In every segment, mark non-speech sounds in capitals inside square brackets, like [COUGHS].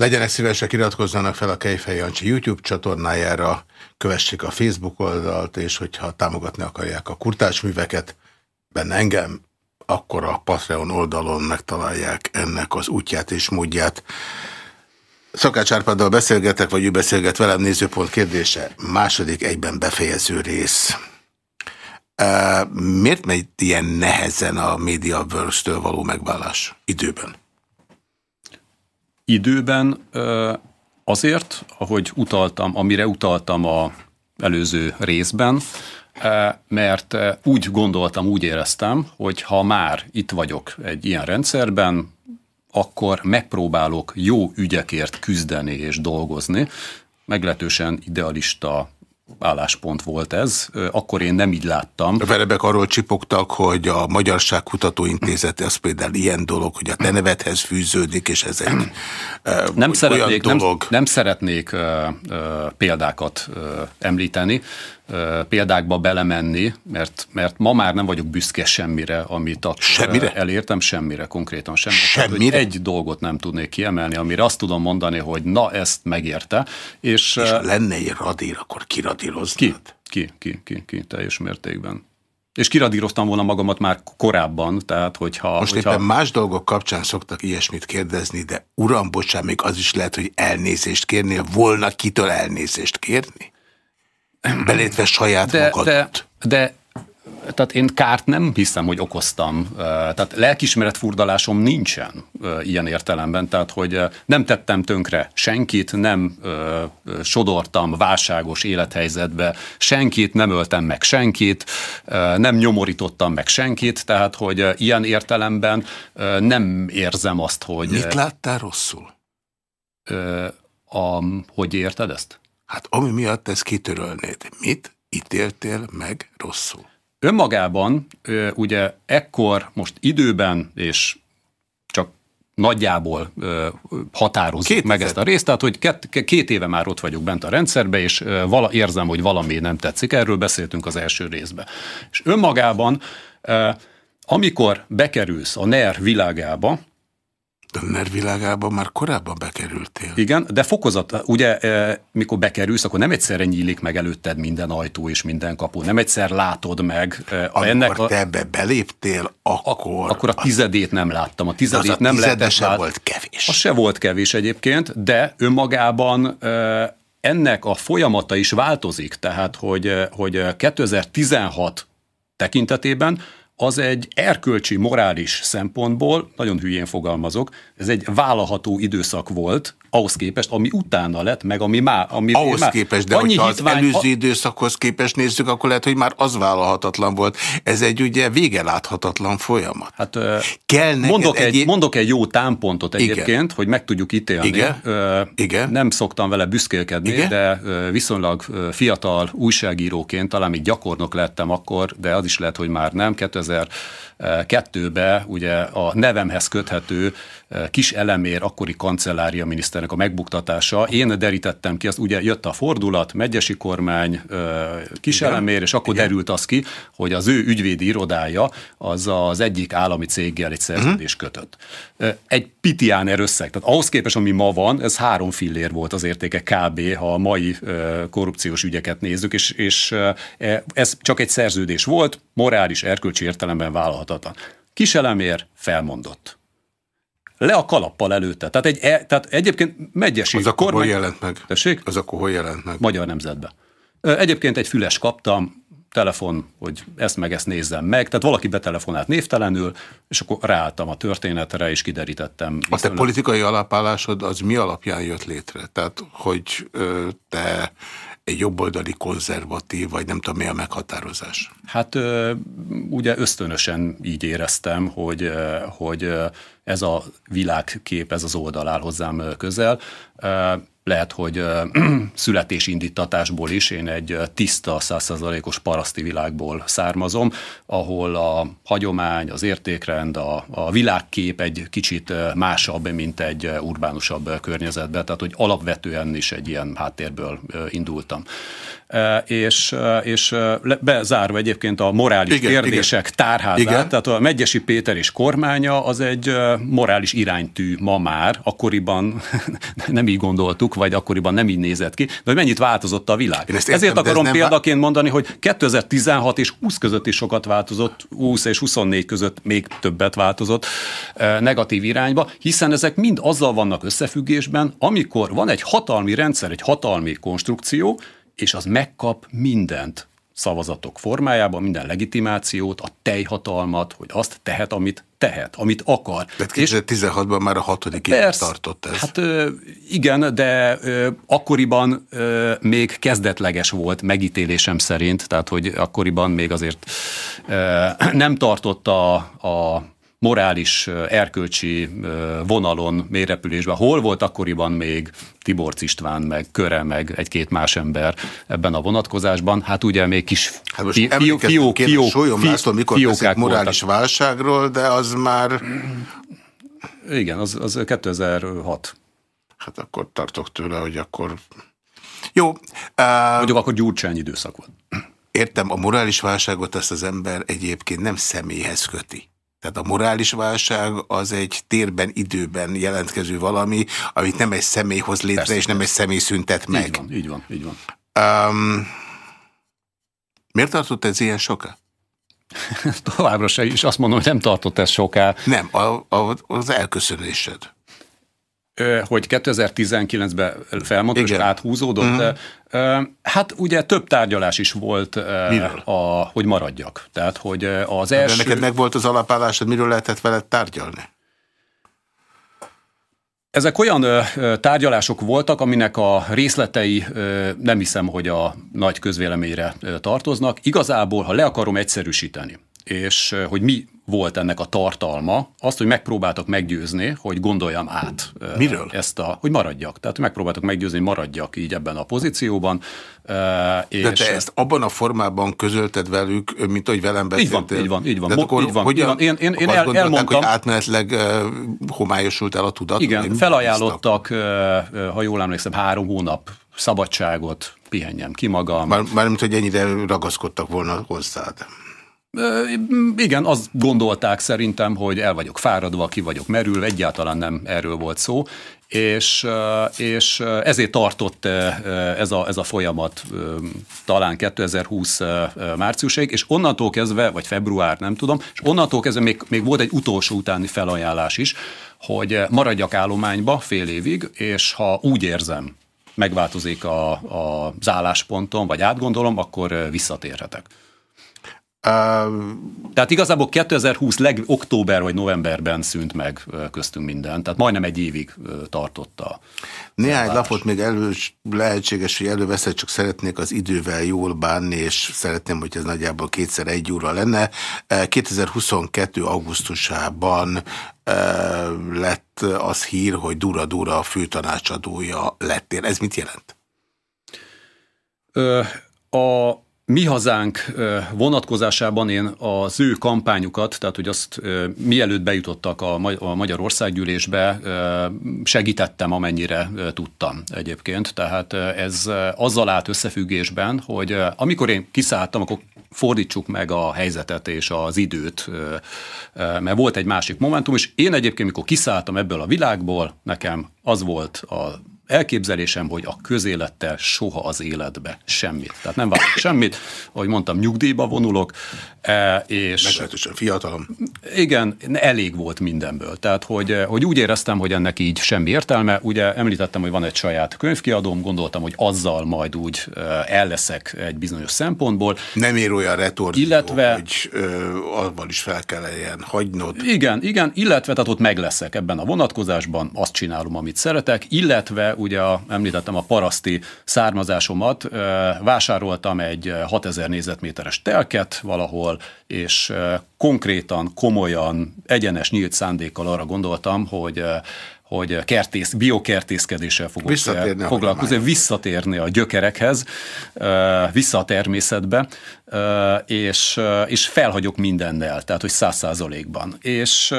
Legyenek szívesek, iratkozzanak fel a Kejfej Jancsi YouTube csatornájára, kövessék a Facebook oldalt, és hogyha támogatni akarják a kurtás műveket, benne engem, akkor a Patreon oldalon megtalálják ennek az útját és módját. Szakács Árpáddal beszélgetek, vagy ő beszélget velem, nézőpont kérdése, második egyben befejező rész. Miért megy ilyen nehezen a Mediaverse-től való megvállás időben? Időben azért, ahogy utaltam, amire utaltam a előző részben, mert úgy gondoltam, úgy éreztem, hogy ha már itt vagyok egy ilyen rendszerben, akkor megpróbálok jó ügyekért küzdeni és dolgozni. Meglehetősen idealista álláspont volt ez, akkor én nem így láttam. Verebek arról csipogtak, hogy a Magyarság Kutatóintézete az például ilyen dolog, hogy a te nevedhez fűződik, és ez egy nem szeretnék, dolog. Nem, nem szeretnék uh, uh, példákat uh, említeni, példákba belemenni, mert, mert ma már nem vagyok büszke semmire, amit akkor semmire? elértem, semmire, konkrétan semmire. semmire? Tehát, egy dolgot nem tudnék kiemelni, amire azt tudom mondani, hogy na, ezt megérte. És, és lenne egy radír, akkor kiradíroznád? Ki, ki, ki, ki, ki, teljes mértékben. És kiradíroztam volna magamat már korábban, tehát hogyha... Most hogyha... éppen más dolgok kapcsán szoktak ilyesmit kérdezni, de uram, bocsán, még az is lehet, hogy elnézést kérnél, volna kitől elnézést kérni? Belétve saját de, magadat. De, de tehát én kárt nem hiszem, hogy okoztam. Tehát lelkismeret furdalásom nincsen ilyen értelemben, tehát hogy nem tettem tönkre senkit, nem sodortam válságos élethelyzetbe senkit, nem öltem meg senkit, nem nyomorítottam meg senkit, tehát hogy ilyen értelemben nem érzem azt, hogy... Mit láttál rosszul? A, hogy érted ezt? Hát ami miatt ezt kitörölnéd, mit ítéltél meg rosszul? Önmagában ugye ekkor most időben és csak nagyjából határozzuk két meg ezt a részt, tehát hogy két, két éve már ott vagyok bent a rendszerbe, és vala, érzem, hogy valami nem tetszik, erről beszéltünk az első részben. És önmagában, amikor bekerülsz a NER világába, a NER már korábban bekerültél. Igen, de fokozat, ugye e, mikor bekerülsz, akkor nem egyszerre nyílik meg előtted minden ajtó és minden kapu, nem egyszer látod meg. E, Amikor ennek a, te ebbe beléptél, akkor... Akkor a tizedét nem láttam. A tizedét az nem a tizede se lát... volt kevés. Az se volt kevés egyébként, de önmagában e, ennek a folyamata is változik, tehát hogy, hogy 2016 tekintetében az egy erkölcsi, morális szempontból, nagyon hülyén fogalmazok, ez egy vállalható időszak volt, ahhoz képest, ami utána lett, meg ami már... Ami ahhoz már képest, de hogyha hitvány, az előző időszakhoz képest nézzük, akkor lehet, hogy már az vállalhatatlan volt. Ez egy ugye vége láthatatlan folyamat. Hát Kell mondok, egy, egy, mondok egy jó támpontot egyébként, Igen. hogy meg tudjuk ítélni. Igen. Igen. Nem szoktam vele büszkélkedni, Igen. de viszonylag fiatal újságíróként, talán még gyakornok lettem akkor, de az is lehet, hogy már nem. 2002-ben ugye a nevemhez köthető kis elemér akkori kancellária miniszternek a megbuktatása. Én derítettem ki, azt ugye jött a fordulat, megyesi kormány, kis Igen. elemér, és akkor Igen. derült az ki, hogy az ő ügyvédi irodája az az egyik állami céggel egy szerződés uh-huh. kötött. Egy pitiáner összeg, tehát ahhoz képest, ami ma van, ez három fillér volt az értéke kb., ha a mai korrupciós ügyeket nézzük, és, és ez csak egy szerződés volt, morális, erkölcsi értelemben vállalhatatlan. Kiselemér felmondott le a kalappal előtte. Tehát, egy, e, tehát egyébként megyesi Az akkor kormány... hol jelent meg? Tessék? Az akkor hol jelent meg? Magyar nemzetbe. Egyébként egy füles kaptam, telefon, hogy ezt meg ezt nézzem meg. Tehát valaki betelefonált névtelenül, és akkor ráálltam a történetre, és kiderítettem. A te politikai alapállásod az mi alapján jött létre? Tehát, hogy te egy jobboldali konzervatív, vagy nem tudom mi a meghatározás? Hát ugye ösztönösen így éreztem, hogy, hogy ez a világkép, ez az oldal áll hozzám közel. Lehet, hogy [CLEARS THROAT] születésindítatásból is én egy tiszta, százszerzalékos paraszti világból származom, ahol a hagyomány, az értékrend, a, a világkép egy kicsit másabb, mint egy urbánusabb környezetben, tehát hogy alapvetően is egy ilyen háttérből indultam. És, és bezárva egyébként a morális igen, kérdések igen. tárházát, igen. tehát a Megyesi Péter és kormánya az egy morális iránytű ma már, akkoriban [LAUGHS] nem így gondoltuk, vagy akkoriban nem így nézett ki, de hogy mennyit változott a világ. Értem, Ezért akarom ez példaként vá... mondani, hogy 2016 és 20 között is sokat változott, 20 és 24 között még többet változott negatív irányba, hiszen ezek mind azzal vannak összefüggésben, amikor van egy hatalmi rendszer, egy hatalmi konstrukció, és az megkap mindent szavazatok formájában, minden legitimációt, a teljhatalmat, hogy azt tehet, amit tehet, amit akar. Tehát 2016-ban már a hatodik év tartott ez. Hát igen, de akkoriban még kezdetleges volt megítélésem szerint, tehát hogy akkoriban még azért nem tartotta a, a morális, erkölcsi vonalon mélyrepülésben. Hol volt akkoriban még Tibor István, meg Köre, meg egy-két más ember ebben a vonatkozásban? Hát ugye még kis hát most fi, fiók, fiók, fiók, Sólyom László, mikor beszélt morális voltak. válságról, de az már... Igen, az, az 2006. Hát akkor tartok tőle, hogy akkor... Jó. Uh... Mondjuk akkor Gyurcsány időszak volt. Értem, a morális válságot ezt az ember egyébként nem személyhez köti. Tehát a morális válság az egy térben, időben jelentkező valami, amit nem egy személy hoz létre, Persze. és nem egy személy szüntet meg. Így van, így van. Így van. Um, miért tartott ez ilyen soká? [LAUGHS] Továbbra se is azt mondom, hogy nem tartott ez soká. Nem, a, a, az elköszönésed hogy 2019-ben felmondta, és áthúzódott. Uh mhm. -huh. Hát ugye több tárgyalás is volt, a, hogy maradjak. Tehát, hogy az első... De neked meg volt az alapállásod, miről lehetett veled tárgyalni? Ezek olyan tárgyalások voltak, aminek a részletei nem hiszem, hogy a nagy közvéleményre tartoznak. Igazából, ha le akarom egyszerűsíteni, és hogy mi volt ennek a tartalma, azt, hogy megpróbáltak meggyőzni, hogy gondoljam át. Miről? Ezt a, hogy maradjak. Tehát megpróbáltak meggyőzni, hogy maradjak így ebben a pozícióban. És De te ezt abban a formában közölted velük, mint ahogy velem beszéltél? Így van, így van. Így van. akkor így van, hogyan, így van. Én, én, én el, elmondtam. hogy átmenetleg homályosult el a tudat? Igen, felajánlottak, ha jól emlékszem, három hónap szabadságot, pihenjem ki magam. Már, mármint, hogy ennyire ragaszkodtak volna hozzád. Igen, azt gondolták szerintem, hogy el vagyok fáradva, ki vagyok merülve, egyáltalán nem erről volt szó, és, és ezért tartott ez a, ez a folyamat talán 2020 márciusig, és onnantól kezdve, vagy február, nem tudom, és onnantól kezdve még, még volt egy utolsó utáni felajánlás is, hogy maradjak állományba fél évig, és ha úgy érzem, megváltozik a, a, az álláspontom, vagy átgondolom, akkor visszatérhetek. Tehát igazából 2020 leg október vagy novemberben szűnt meg köztünk minden, tehát majdnem egy évig tartott a Néhány lapot még elő, lehetséges, hogy előveszed, csak szeretnék az idővel jól bánni, és szeretném, hogy ez nagyjából kétszer egy óra lenne. 2022. augusztusában lett az hír, hogy Dura Dura a főtanácsadója lettél. Ez mit jelent? A mi hazánk vonatkozásában én az ő kampányukat, tehát hogy azt mielőtt bejutottak a Magyar Országgyűlésbe, segítettem, amennyire tudtam egyébként. Tehát ez azzal állt összefüggésben, hogy amikor én kiszálltam, akkor fordítsuk meg a helyzetet és az időt, mert volt egy másik momentum, és én egyébként, mikor kiszálltam ebből a világból, nekem az volt a elképzelésem, hogy a közélettel soha az életbe semmit. Tehát nem várok [COUGHS] semmit, ahogy mondtam, nyugdíjba vonulok, e, és... Meglehetősen fiatalom. Igen, elég volt mindenből. Tehát, hogy, hogy úgy éreztem, hogy ennek így semmi értelme. Ugye említettem, hogy van egy saját könyvkiadóm, gondoltam, hogy azzal majd úgy e, elleszek egy bizonyos szempontból. Nem ér olyan retorzió, illetve, hogy ö, abban is fel kelljen hagynod. Igen, igen, illetve tehát ott megleszek ebben a vonatkozásban, azt csinálom, amit szeretek, illetve ugye a, említettem a paraszti származásomat, vásároltam egy 6000 négyzetméteres telket valahol, és konkrétan, komolyan, egyenes, nyílt szándékkal arra gondoltam, hogy hogy kertész, biokertészkedéssel fogok visszatérni, foglalkozni, visszatérni a gyökerekhez, vissza a természetbe, és, és felhagyok mindennel, tehát hogy száz százalékban. És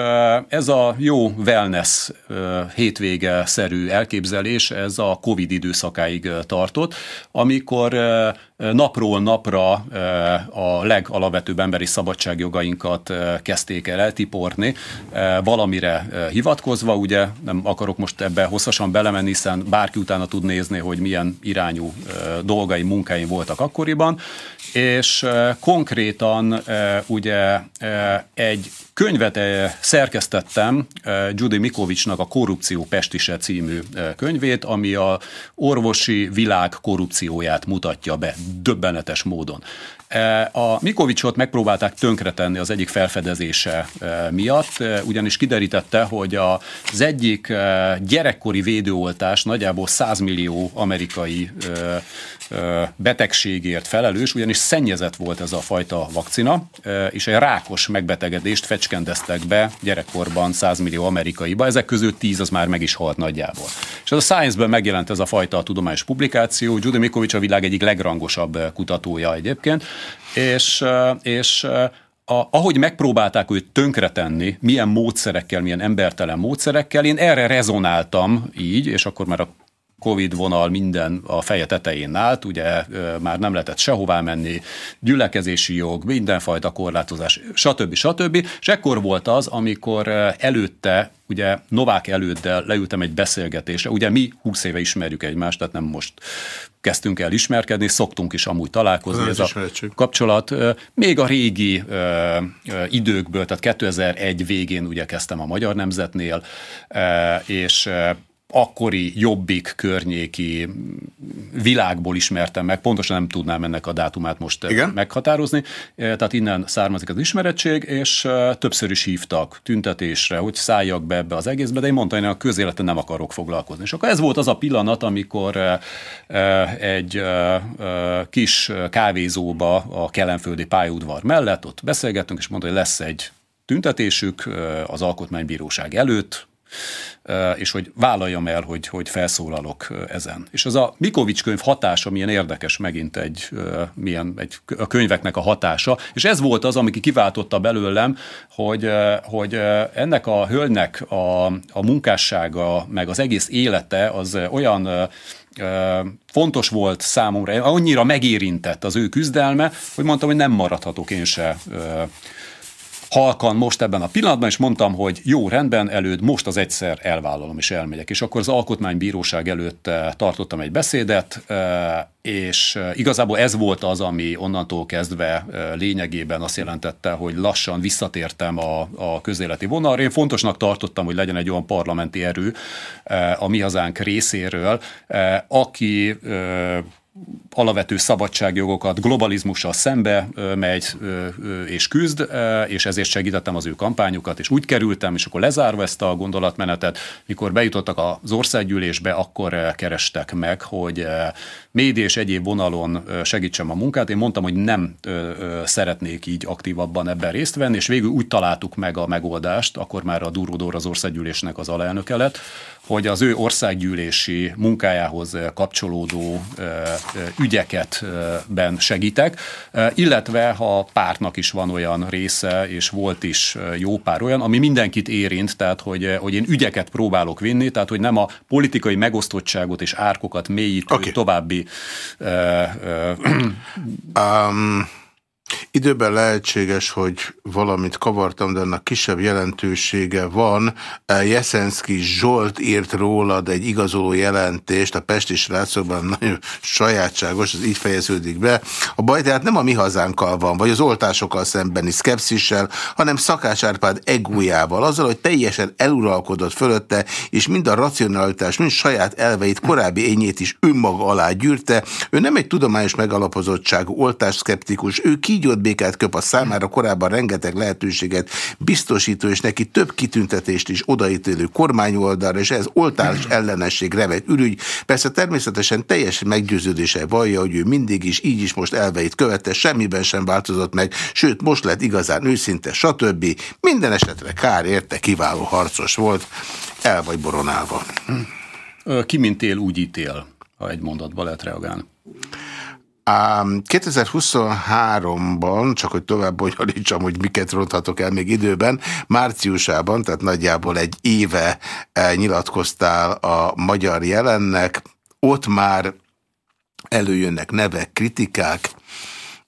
ez a jó wellness hétvége-szerű elképzelés, ez a Covid időszakáig tartott, amikor napról napra a legalapvetőbb emberi szabadságjogainkat kezdték el eltiporni, valamire hivatkozva, ugye nem akarok most ebbe hosszasan belemenni, hiszen bárki utána tud nézni, hogy milyen irányú dolgai, munkái voltak akkoriban, és konkrétan ugye egy könyvet szerkesztettem Judy Mikovicsnak a Korrupció Pestise című könyvét, ami a orvosi világ korrupcióját mutatja be döbbenetes módon. A Mikovicsot megpróbálták tönkretenni az egyik felfedezése miatt, ugyanis kiderítette, hogy az egyik gyerekkori védőoltás nagyjából 100 millió amerikai betegségért felelős, ugyanis szennyezett volt ez a fajta vakcina, és egy rákos megbetegedést fecskendeztek be gyerekkorban 100 millió amerikaiba, ezek közül 10 az már meg is halt nagyjából. És az a Science-ben megjelent ez a fajta tudományos publikáció, Judy Mikovics a világ egyik legrangosabb kutatója egyébként, és, és a, ahogy megpróbálták őt tönkretenni, milyen módszerekkel, milyen embertelen módszerekkel, én erre rezonáltam így, és akkor már a Covid vonal minden a feje tetején állt, ugye már nem lehetett sehová menni, gyülekezési jog, mindenfajta korlátozás, stb. stb. És ekkor volt az, amikor előtte, ugye Novák előddel leültem egy beszélgetésre, ugye mi 20 éve ismerjük egymást, tehát nem most kezdtünk el ismerkedni, szoktunk is amúgy találkozni. Ez a kapcsolat még a régi ö, ö, időkből, tehát 2001 végén ugye kezdtem a Magyar Nemzetnél, ö, és akkori jobbik környéki világból ismertem meg, pontosan nem tudnám ennek a dátumát most eh, Igen? meghatározni, eh, tehát innen származik az ismerettség, és eh, többször is hívtak tüntetésre, hogy szálljak be ebbe az egészbe, de én mondtam, hogy a közéleten nem akarok foglalkozni. És akkor ez volt az a pillanat, amikor egy kis kávézóba a kelenföldi pályaudvar mellett ott beszélgettünk, és mondta, hogy lesz egy tüntetésük az Alkotmánybíróság előtt, és hogy vállaljam el, hogy, hogy felszólalok ezen. És az a Mikovics könyv hatása milyen érdekes megint egy, milyen egy, a könyveknek a hatása, és ez volt az, ami kiváltotta belőlem, hogy, hogy ennek a hölgynek a, a munkássága, meg az egész élete az olyan fontos volt számomra, annyira megérintett az ő küzdelme, hogy mondtam, hogy nem maradhatok én se halkan most ebben a pillanatban, és mondtam, hogy jó, rendben, előtt most az egyszer elvállalom és elmegyek. És akkor az Alkotmánybíróság előtt eh, tartottam egy beszédet, eh, és eh, igazából ez volt az, ami onnantól kezdve lényegében azt jelentette, hogy lassan visszatértem a, a közéleti vonalra. Én fontosnak tartottam, hogy legyen egy olyan parlamenti erő a mi hazánk részéről, aki alapvető szabadságjogokat globalizmussal szembe megy és küzd, és ezért segítettem az ő kampányukat, és úgy kerültem, és akkor lezárva ezt a gondolatmenetet, mikor bejutottak az országgyűlésbe, akkor kerestek meg, hogy média és egyéb vonalon segítsem a munkát. Én mondtam, hogy nem szeretnék így aktívabban ebben részt venni, és végül úgy találtuk meg a megoldást, akkor már a Duródor az országgyűlésnek az alelnöke lett, hogy az ő országgyűlési munkájához kapcsolódó ügyeket ben segítek, illetve ha pártnak is van olyan része, és volt is jó pár olyan, ami mindenkit érint, tehát hogy, hogy én ügyeket próbálok vinni, tehát hogy nem a politikai megosztottságot és árkokat mélyítő okay. további uh, uh, [CLEARS THROAT] um, Időben lehetséges, hogy valamit kavartam, de annak kisebb jelentősége van. Jeszenszki Zsolt írt rólad egy igazoló jelentést, a Pesti srácokban nagyon sajátságos, ez így fejeződik be. A baj tehát nem a mi hazánkkal van, vagy az oltásokkal szembeni szkepszissel, hanem Szakács Árpád egójával, azzal, hogy teljesen eluralkodott fölötte, és mind a racionalitás, mind saját elveit, korábbi ényét is önmaga alá gyűrte. Ő nem egy tudományos megalapozottságú oltásszkeptikus, ő kígyót békát köp a számára korábban rengeteg lehetőséget biztosító, és neki több kitüntetést is odaítélő kormányoldalra, és ez oltás ellenesség revet ürügy. Persze természetesen teljes meggyőződése vallja, hogy ő mindig is, így is most elveit követte, semmiben sem változott meg, sőt most lett igazán őszinte, stb. Minden esetre kár érte, kiváló harcos volt, el vagy boronálva. Ki mint él, úgy ítél, ha egy mondatba lehet reagálni. 2023-ban, csak hogy tovább bonyolítsam, hogy miket ronthatok el még időben, márciusában, tehát nagyjából egy éve eh, nyilatkoztál a magyar jelennek, ott már előjönnek nevek, kritikák,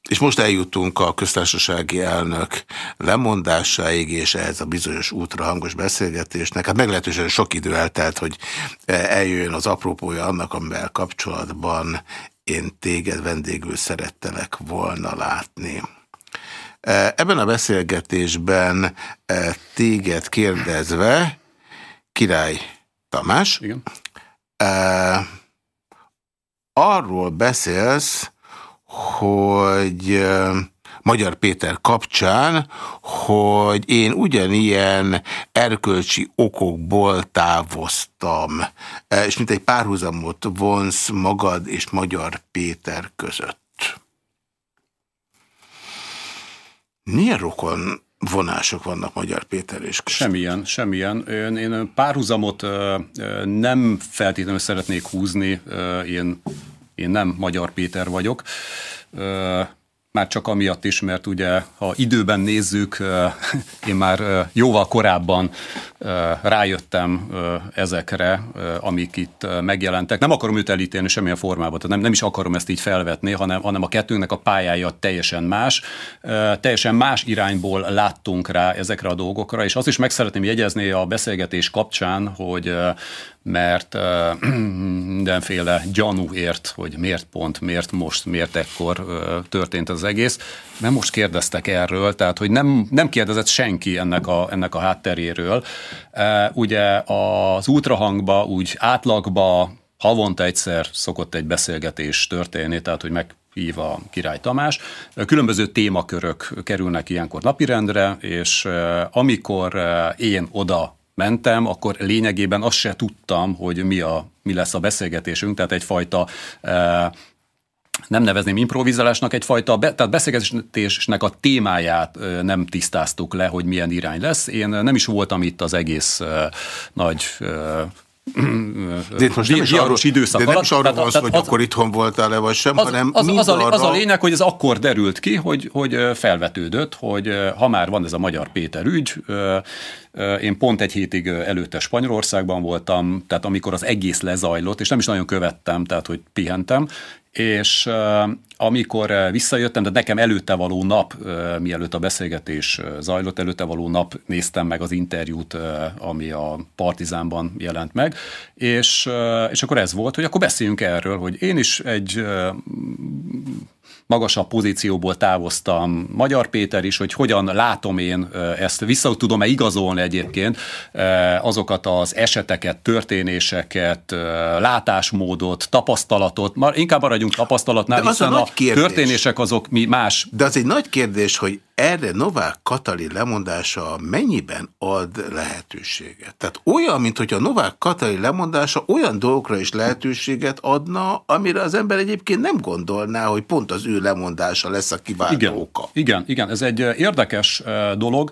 és most eljutunk a köztársasági elnök lemondásáig, és ehhez a bizonyos útra hangos beszélgetésnek. Hát meglehetősen sok idő eltelt, hogy eljöjjön az apropója annak, amivel kapcsolatban én téged vendégül szerettelek volna látni. Ebben a beszélgetésben téged kérdezve, Király Tamás, Igen. arról beszélsz, hogy Magyar Péter kapcsán, hogy én ugyanilyen erkölcsi okokból távoztam, és mint egy párhuzamot vonsz magad és Magyar Péter között. Milyen rokon vonások vannak Magyar Péter és között? Semmilyen, semmilyen. Én, én párhuzamot nem feltétlenül szeretnék húzni, én én nem Magyar Péter vagyok. Már csak amiatt is, mert ugye, ha időben nézzük, [LAUGHS] én már jóval korábban rájöttem ezekre, amik itt megjelentek. Nem akarom őt elítélni semmilyen formában, tehát nem, nem is akarom ezt így felvetni, hanem, hanem a kettőnknek a pályája teljesen más. Teljesen más irányból láttunk rá ezekre a dolgokra, és azt is meg szeretném jegyezni a beszélgetés kapcsán, hogy mert [CLEARS THROAT] mindenféle gyanú hogy miért pont, miért most, miért ekkor történt az egész. Nem most kérdeztek erről, tehát hogy nem, nem kérdezett senki ennek a, ennek a hátteréről. Uh, ugye az útrahangba úgy átlagba havonta egyszer szokott egy beszélgetés történni, tehát hogy meg hív a Király Tamás. Különböző témakörök kerülnek ilyenkor napirendre, és amikor én oda mentem, akkor lényegében azt se tudtam, hogy mi, a, mi lesz a beszélgetésünk, tehát egyfajta e, nem nevezném improvizálásnak, egyfajta, be, tehát beszélgetésnek a témáját e, nem tisztáztuk le, hogy milyen irány lesz. Én nem is voltam itt az egész e, nagy [CLEARS THROAT] de itt most nem is arról, időszak de nem is arról van szó, hogy az, akkor itthon voltál-e vagy sem, az, hanem az, az, a, az a lényeg, hogy ez akkor derült ki, hogy, hogy felvetődött, hogy ha már van ez a Magyar Péter ügy, én pont egy hétig előtte Spanyolországban voltam, tehát amikor az egész lezajlott, és nem is nagyon követtem, tehát hogy pihentem, és amikor visszajöttem, de nekem előtte való nap, mielőtt a beszélgetés zajlott, előtte való nap néztem meg az interjút, ami a Partizánban jelent meg, és, és akkor ez volt, hogy akkor beszéljünk erről, hogy én is egy magasabb pozícióból távoztam, Magyar Péter is, hogy hogyan látom én ezt, vissza tudom-e igazolni egyébként azokat az eseteket, történéseket, látásmódot, tapasztalatot, már inkább maradjunk tapasztalatnál, De az hiszen a, a történések azok mi más. De az egy nagy kérdés, hogy erre Novák Katalin lemondása mennyiben ad lehetőséget? Tehát olyan, mint hogy a Novák Katalin lemondása olyan dolgokra is lehetőséget adna, amire az ember egyébként nem gondolná, hogy pont az ő lemondása lesz a kiváló igen, oka. Igen, igen, ez egy érdekes dolog.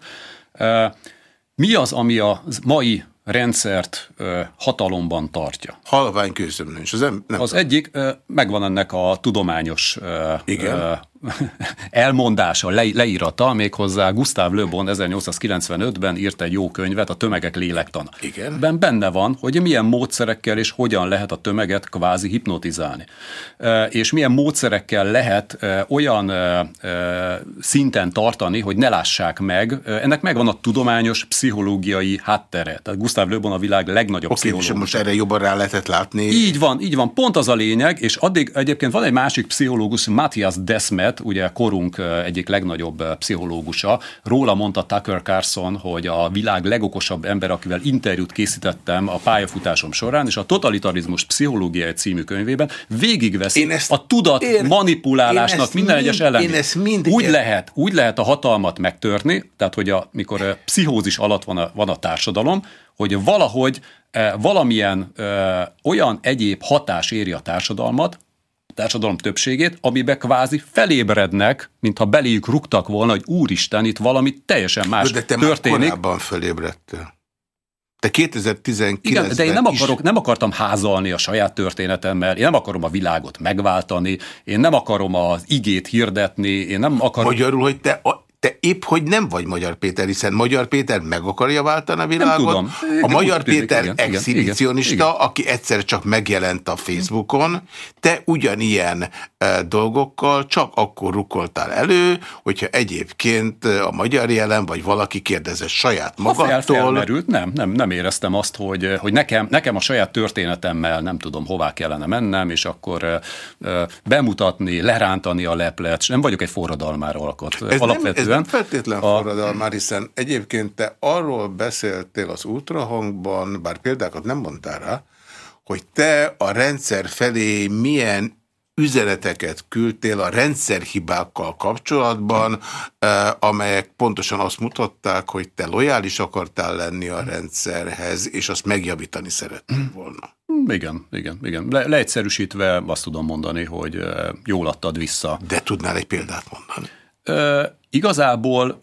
Mi az, ami a mai rendszert hatalomban tartja? Halvány kőszömlős. Az, nem, az egyik, megvan ennek a tudományos Igen [LAUGHS] elmondása, le, leírata, méghozzá Gustav Le Bon 1895-ben írt egy jó könyvet, a Tömegek lélektana. Igen. Ben benne van, hogy milyen módszerekkel és hogyan lehet a tömeget kvázi hipnotizálni. És milyen módszerekkel lehet olyan szinten tartani, hogy ne lássák meg. Ennek megvan a tudományos, pszichológiai háttere. Tehát Gustav Le Bon a világ legnagyobb okay, pszichológus. most erre jobban rá lehetett látni. Így van, így van. Pont az a lényeg, és addig egyébként van egy másik pszichológus, Matthias Desmet, történet, ugye korunk egyik legnagyobb pszichológusa, róla mondta Tucker Carlson, hogy a világ legokosabb ember, akivel interjút készítettem a pályafutásom során, és a Totalitarizmus pszichológiai című könyvében végigveszi a tudat ér, manipulálásnak minden mind, egyes elemét. Úgy ér. lehet, úgy lehet a hatalmat megtörni, tehát hogy a, mikor pszichózis alatt van a, van a társadalom, hogy valahogy valamilyen ö, olyan egyéb hatás éri a társadalmat, a társadalom többségét, amibe kvázi felébrednek, mintha beléjük rúgtak volna, hogy úristen, itt valami teljesen más De te történik. már korábban felébredtél. Te 2019 Igen, de én nem, akarok, nem akartam házalni a saját történetemmel, én nem akarom a világot megváltani, én nem akarom az igét hirdetni, én nem akarom... Magyarul, hogy te te épp hogy nem vagy Magyar Péter, hiszen Magyar Péter meg akarja váltani a világot. Nem tudom. A Magyar tűnik, Péter igen, exhibicionista, igen, igen. aki egyszer csak megjelent a Facebookon, te ugyanilyen e, dolgokkal csak akkor rukoltál elő, hogyha egyébként a magyar jelen, vagy valaki kérdezett saját magadtól. Ha fel, felmerült, nem, nem, nem éreztem azt, hogy, hogy nekem, nekem a saját történetemmel nem tudom hová kellene mennem, és akkor e, bemutatni, lerántani a leplet, nem vagyok egy forradalmár alkot. Ez Alapvetően nem, feltétlen a... forradalmár, hiszen egyébként te arról beszéltél az ultrahangban, bár példákat nem mondtál rá, hogy te a rendszer felé milyen üzeneteket küldtél a rendszerhibákkal kapcsolatban, amelyek pontosan azt mutatták, hogy te lojális akartál lenni a rendszerhez, és azt megjavítani szerettél volna. Igen, igen, igen. Le, leegyszerűsítve azt tudom mondani, hogy jól adtad vissza. De tudnál egy példát mondani? Igazából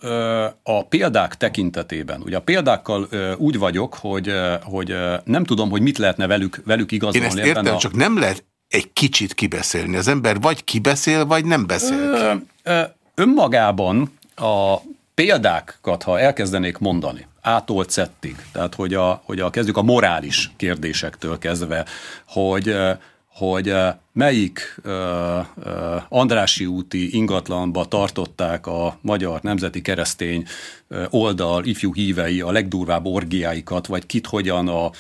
a példák tekintetében, ugye a példákkal úgy vagyok, hogy, hogy nem tudom, hogy mit lehetne velük, velük igazolni. Én ezt értem, a... csak nem lehet egy kicsit kibeszélni. Az ember vagy kibeszél, vagy nem beszél. Ö, ö, önmagában a példákat, ha elkezdenék mondani, ától szettig, tehát hogy, a, hogy a, kezdjük a morális kérdésektől kezdve, hogy, hogy melyik uh, uh, Andrási úti ingatlanba tartották a magyar nemzeti keresztény uh, oldal ifjú hívei a legdurvább orgiáikat, vagy kit hogyan a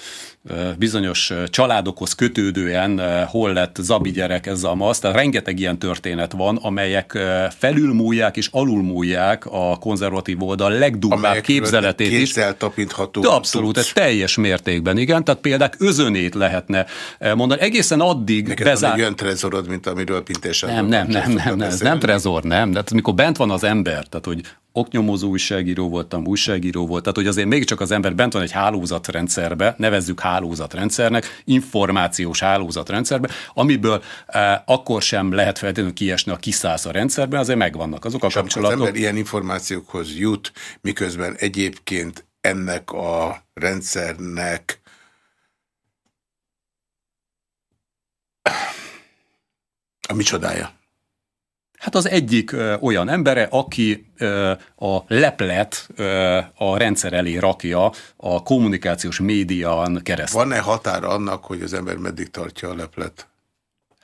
bizonyos családokhoz kötődően hol lett zabi gyerek ez a masz, tehát rengeteg ilyen történet van, amelyek felülmúlják és alulmúlják a konzervatív oldal legdurvább amelyek képzeletét is. tapintható. De abszolút, ez teljes mértékben, igen, tehát példák özönét lehetne mondani. Egészen addig Neked bezár olyan trezorod, mint amiről Pintésen. Nem, nem, nem, nem, nem, ez nem trezor, nem. De amikor bent van az ember, tehát hogy oknyomozó újságíró voltam, újságíró volt, tehát hogy azért mégiscsak az ember bent van egy hálózatrendszerbe, nevezzük hálózatrendszernek, információs hálózatrendszerbe, amiből eh, akkor sem lehet feltétlenül kiesni a kiszállsz a rendszerben, azért megvannak azok a kapcsolatok. Az ember ilyen információkhoz jut, miközben egyébként ennek a rendszernek A micsodája? Hát az egyik ö, olyan embere, aki ö, a leplet ö, a rendszer elé rakja a kommunikációs médián keresztül. Van-e határa annak, hogy az ember meddig tartja a leplet?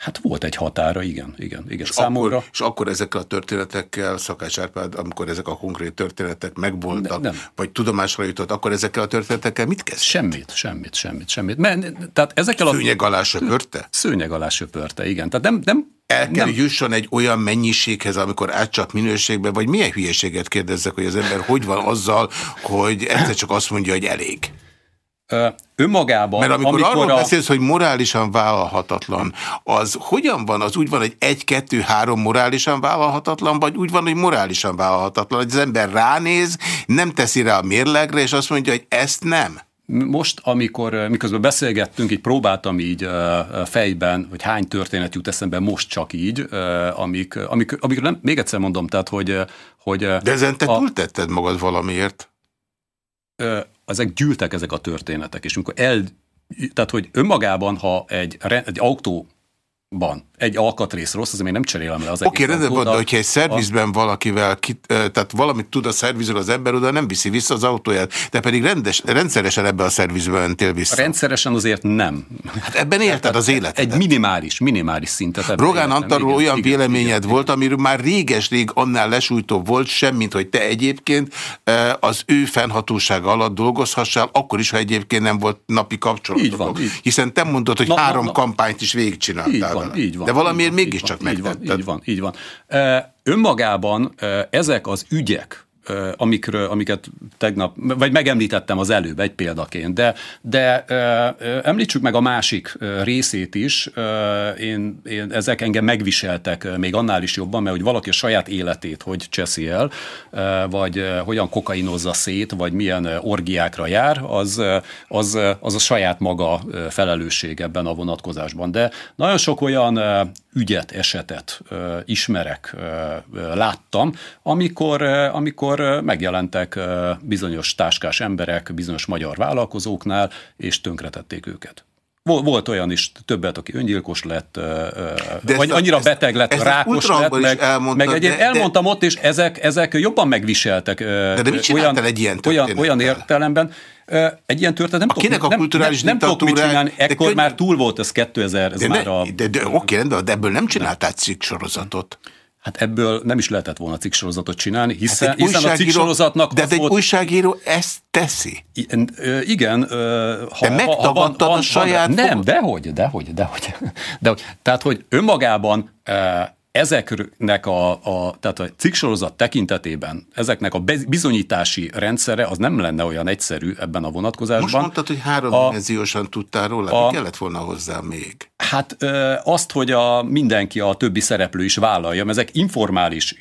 Hát volt egy határa, igen, igen, igen. És, Számomra... akkor, és akkor ezekkel a történetekkel, Szakács Árpád, amikor ezek a konkrét történetek megvoltak, ne, nem. vagy tudomásra jutott, akkor ezekkel a történetekkel mit kezd? Semmit, semmit, semmit, semmit. Mert, tehát ezekkel Szőnyeg alá söpörte? Szőnyeg alá söpörte, igen. Tehát nem, nem, el kell nem. jusson egy olyan mennyiséghez, amikor átcsap minőségbe, vagy milyen hülyeséget kérdezzek, hogy az ember hogy van azzal, hogy egyszer csak azt mondja, hogy elég önmagában... Mert amikor, amikor arról a... beszélsz, hogy morálisan vállalhatatlan, az hogyan van? Az úgy van, hogy egy, kettő, három morálisan vállalhatatlan, vagy úgy van, hogy morálisan vállalhatatlan, hogy az ember ránéz, nem teszi rá a mérlegre, és azt mondja, hogy ezt nem? Most, amikor miközben beszélgettünk, így próbáltam így fejben, hogy hány történet jut eszembe most csak így, amik, amik, amik nem, még egyszer mondom, tehát, hogy... hogy De ezen te a, túltetted magad valamiért? Ezek gyűltek ezek a történetek, és amikor el, tehát hogy önmagában, ha egy, egy autó van. Egy alkatrész rossz, azért még nem cserélem le az Oké, okay, rendben van, de hogyha egy szervizben a... valakivel, ki, tehát valamit tud a szervizről az ember, oda nem viszi vissza az autóját, de pedig rendes, rendszeresen ebbe a szervizbe mentél vissza. Rendszeresen azért nem. Hát ebben érted az életet. Egy minimális, minimális szintet. Rogán Antarról olyan igen, véleményed igen, volt, amiről már réges-rég annál lesújtó volt, semmint, hogy te egyébként az ő fennhatósága alatt dolgozhassál, akkor is, ha egyébként nem volt napi kapcsolat. Így van. Így. Hiszen te mondod, hogy na, három na, na. kampányt is végigcsináltál volna. Így van. De valamiért mégiscsak van, így van, így van, így van. Önmagában ezek az ügyek, amikről, amiket tegnap, vagy megemlítettem az előbb egy példaként, de, de említsük meg a másik részét is, én, én, ezek engem megviseltek még annál is jobban, mert hogy valaki a saját életét hogy cseszi el, vagy hogyan kokainozza szét, vagy milyen orgiákra jár, az, az, az a saját maga felelősség ebben a vonatkozásban. De nagyon sok olyan ügyet, esetet ismerek, láttam, amikor, amikor megjelentek bizonyos táskás emberek bizonyos magyar vállalkozóknál, és tönkretették őket. Volt olyan is többet, aki öngyilkos lett, de vagy a, annyira ezt, beteg lett, ezt rákos lett, meg, meg egyéb, de, elmondtam de, ott, és ezek, ezek jobban megviseltek. De, de mit olyan, egy ilyen olyan, olyan értelemben, egy ilyen történet nem Akinek tudok, a kulturális nem, nem, nem tudok mit csinálni, ekkor könny... már túl volt ez 2000, ez de már ne, a... De, de, oké, de, de ebből nem csináltál cikk sorozatot. Hát ebből nem is lehetett volna cikksorozatot csinálni, hiszen, hát hiszen a cikksorozatnak... De egy volt... újságíró ezt teszi. igen. Ha, de megtagadtad a saját... Nem, dehogy, dehogy, dehogy. [LAUGHS] dehogy. Tehát, hogy önmagában ezeknek a, a, tehát a cikksorozat tekintetében ezeknek a bizonyítási rendszere az nem lenne olyan egyszerű ebben a vonatkozásban. Most mondtad, hogy háromdimenziósan tudtál róla, a, mi kellett volna hozzá még? Hát ö, azt, hogy a mindenki, a többi szereplő is vállalja, mert ezek informális,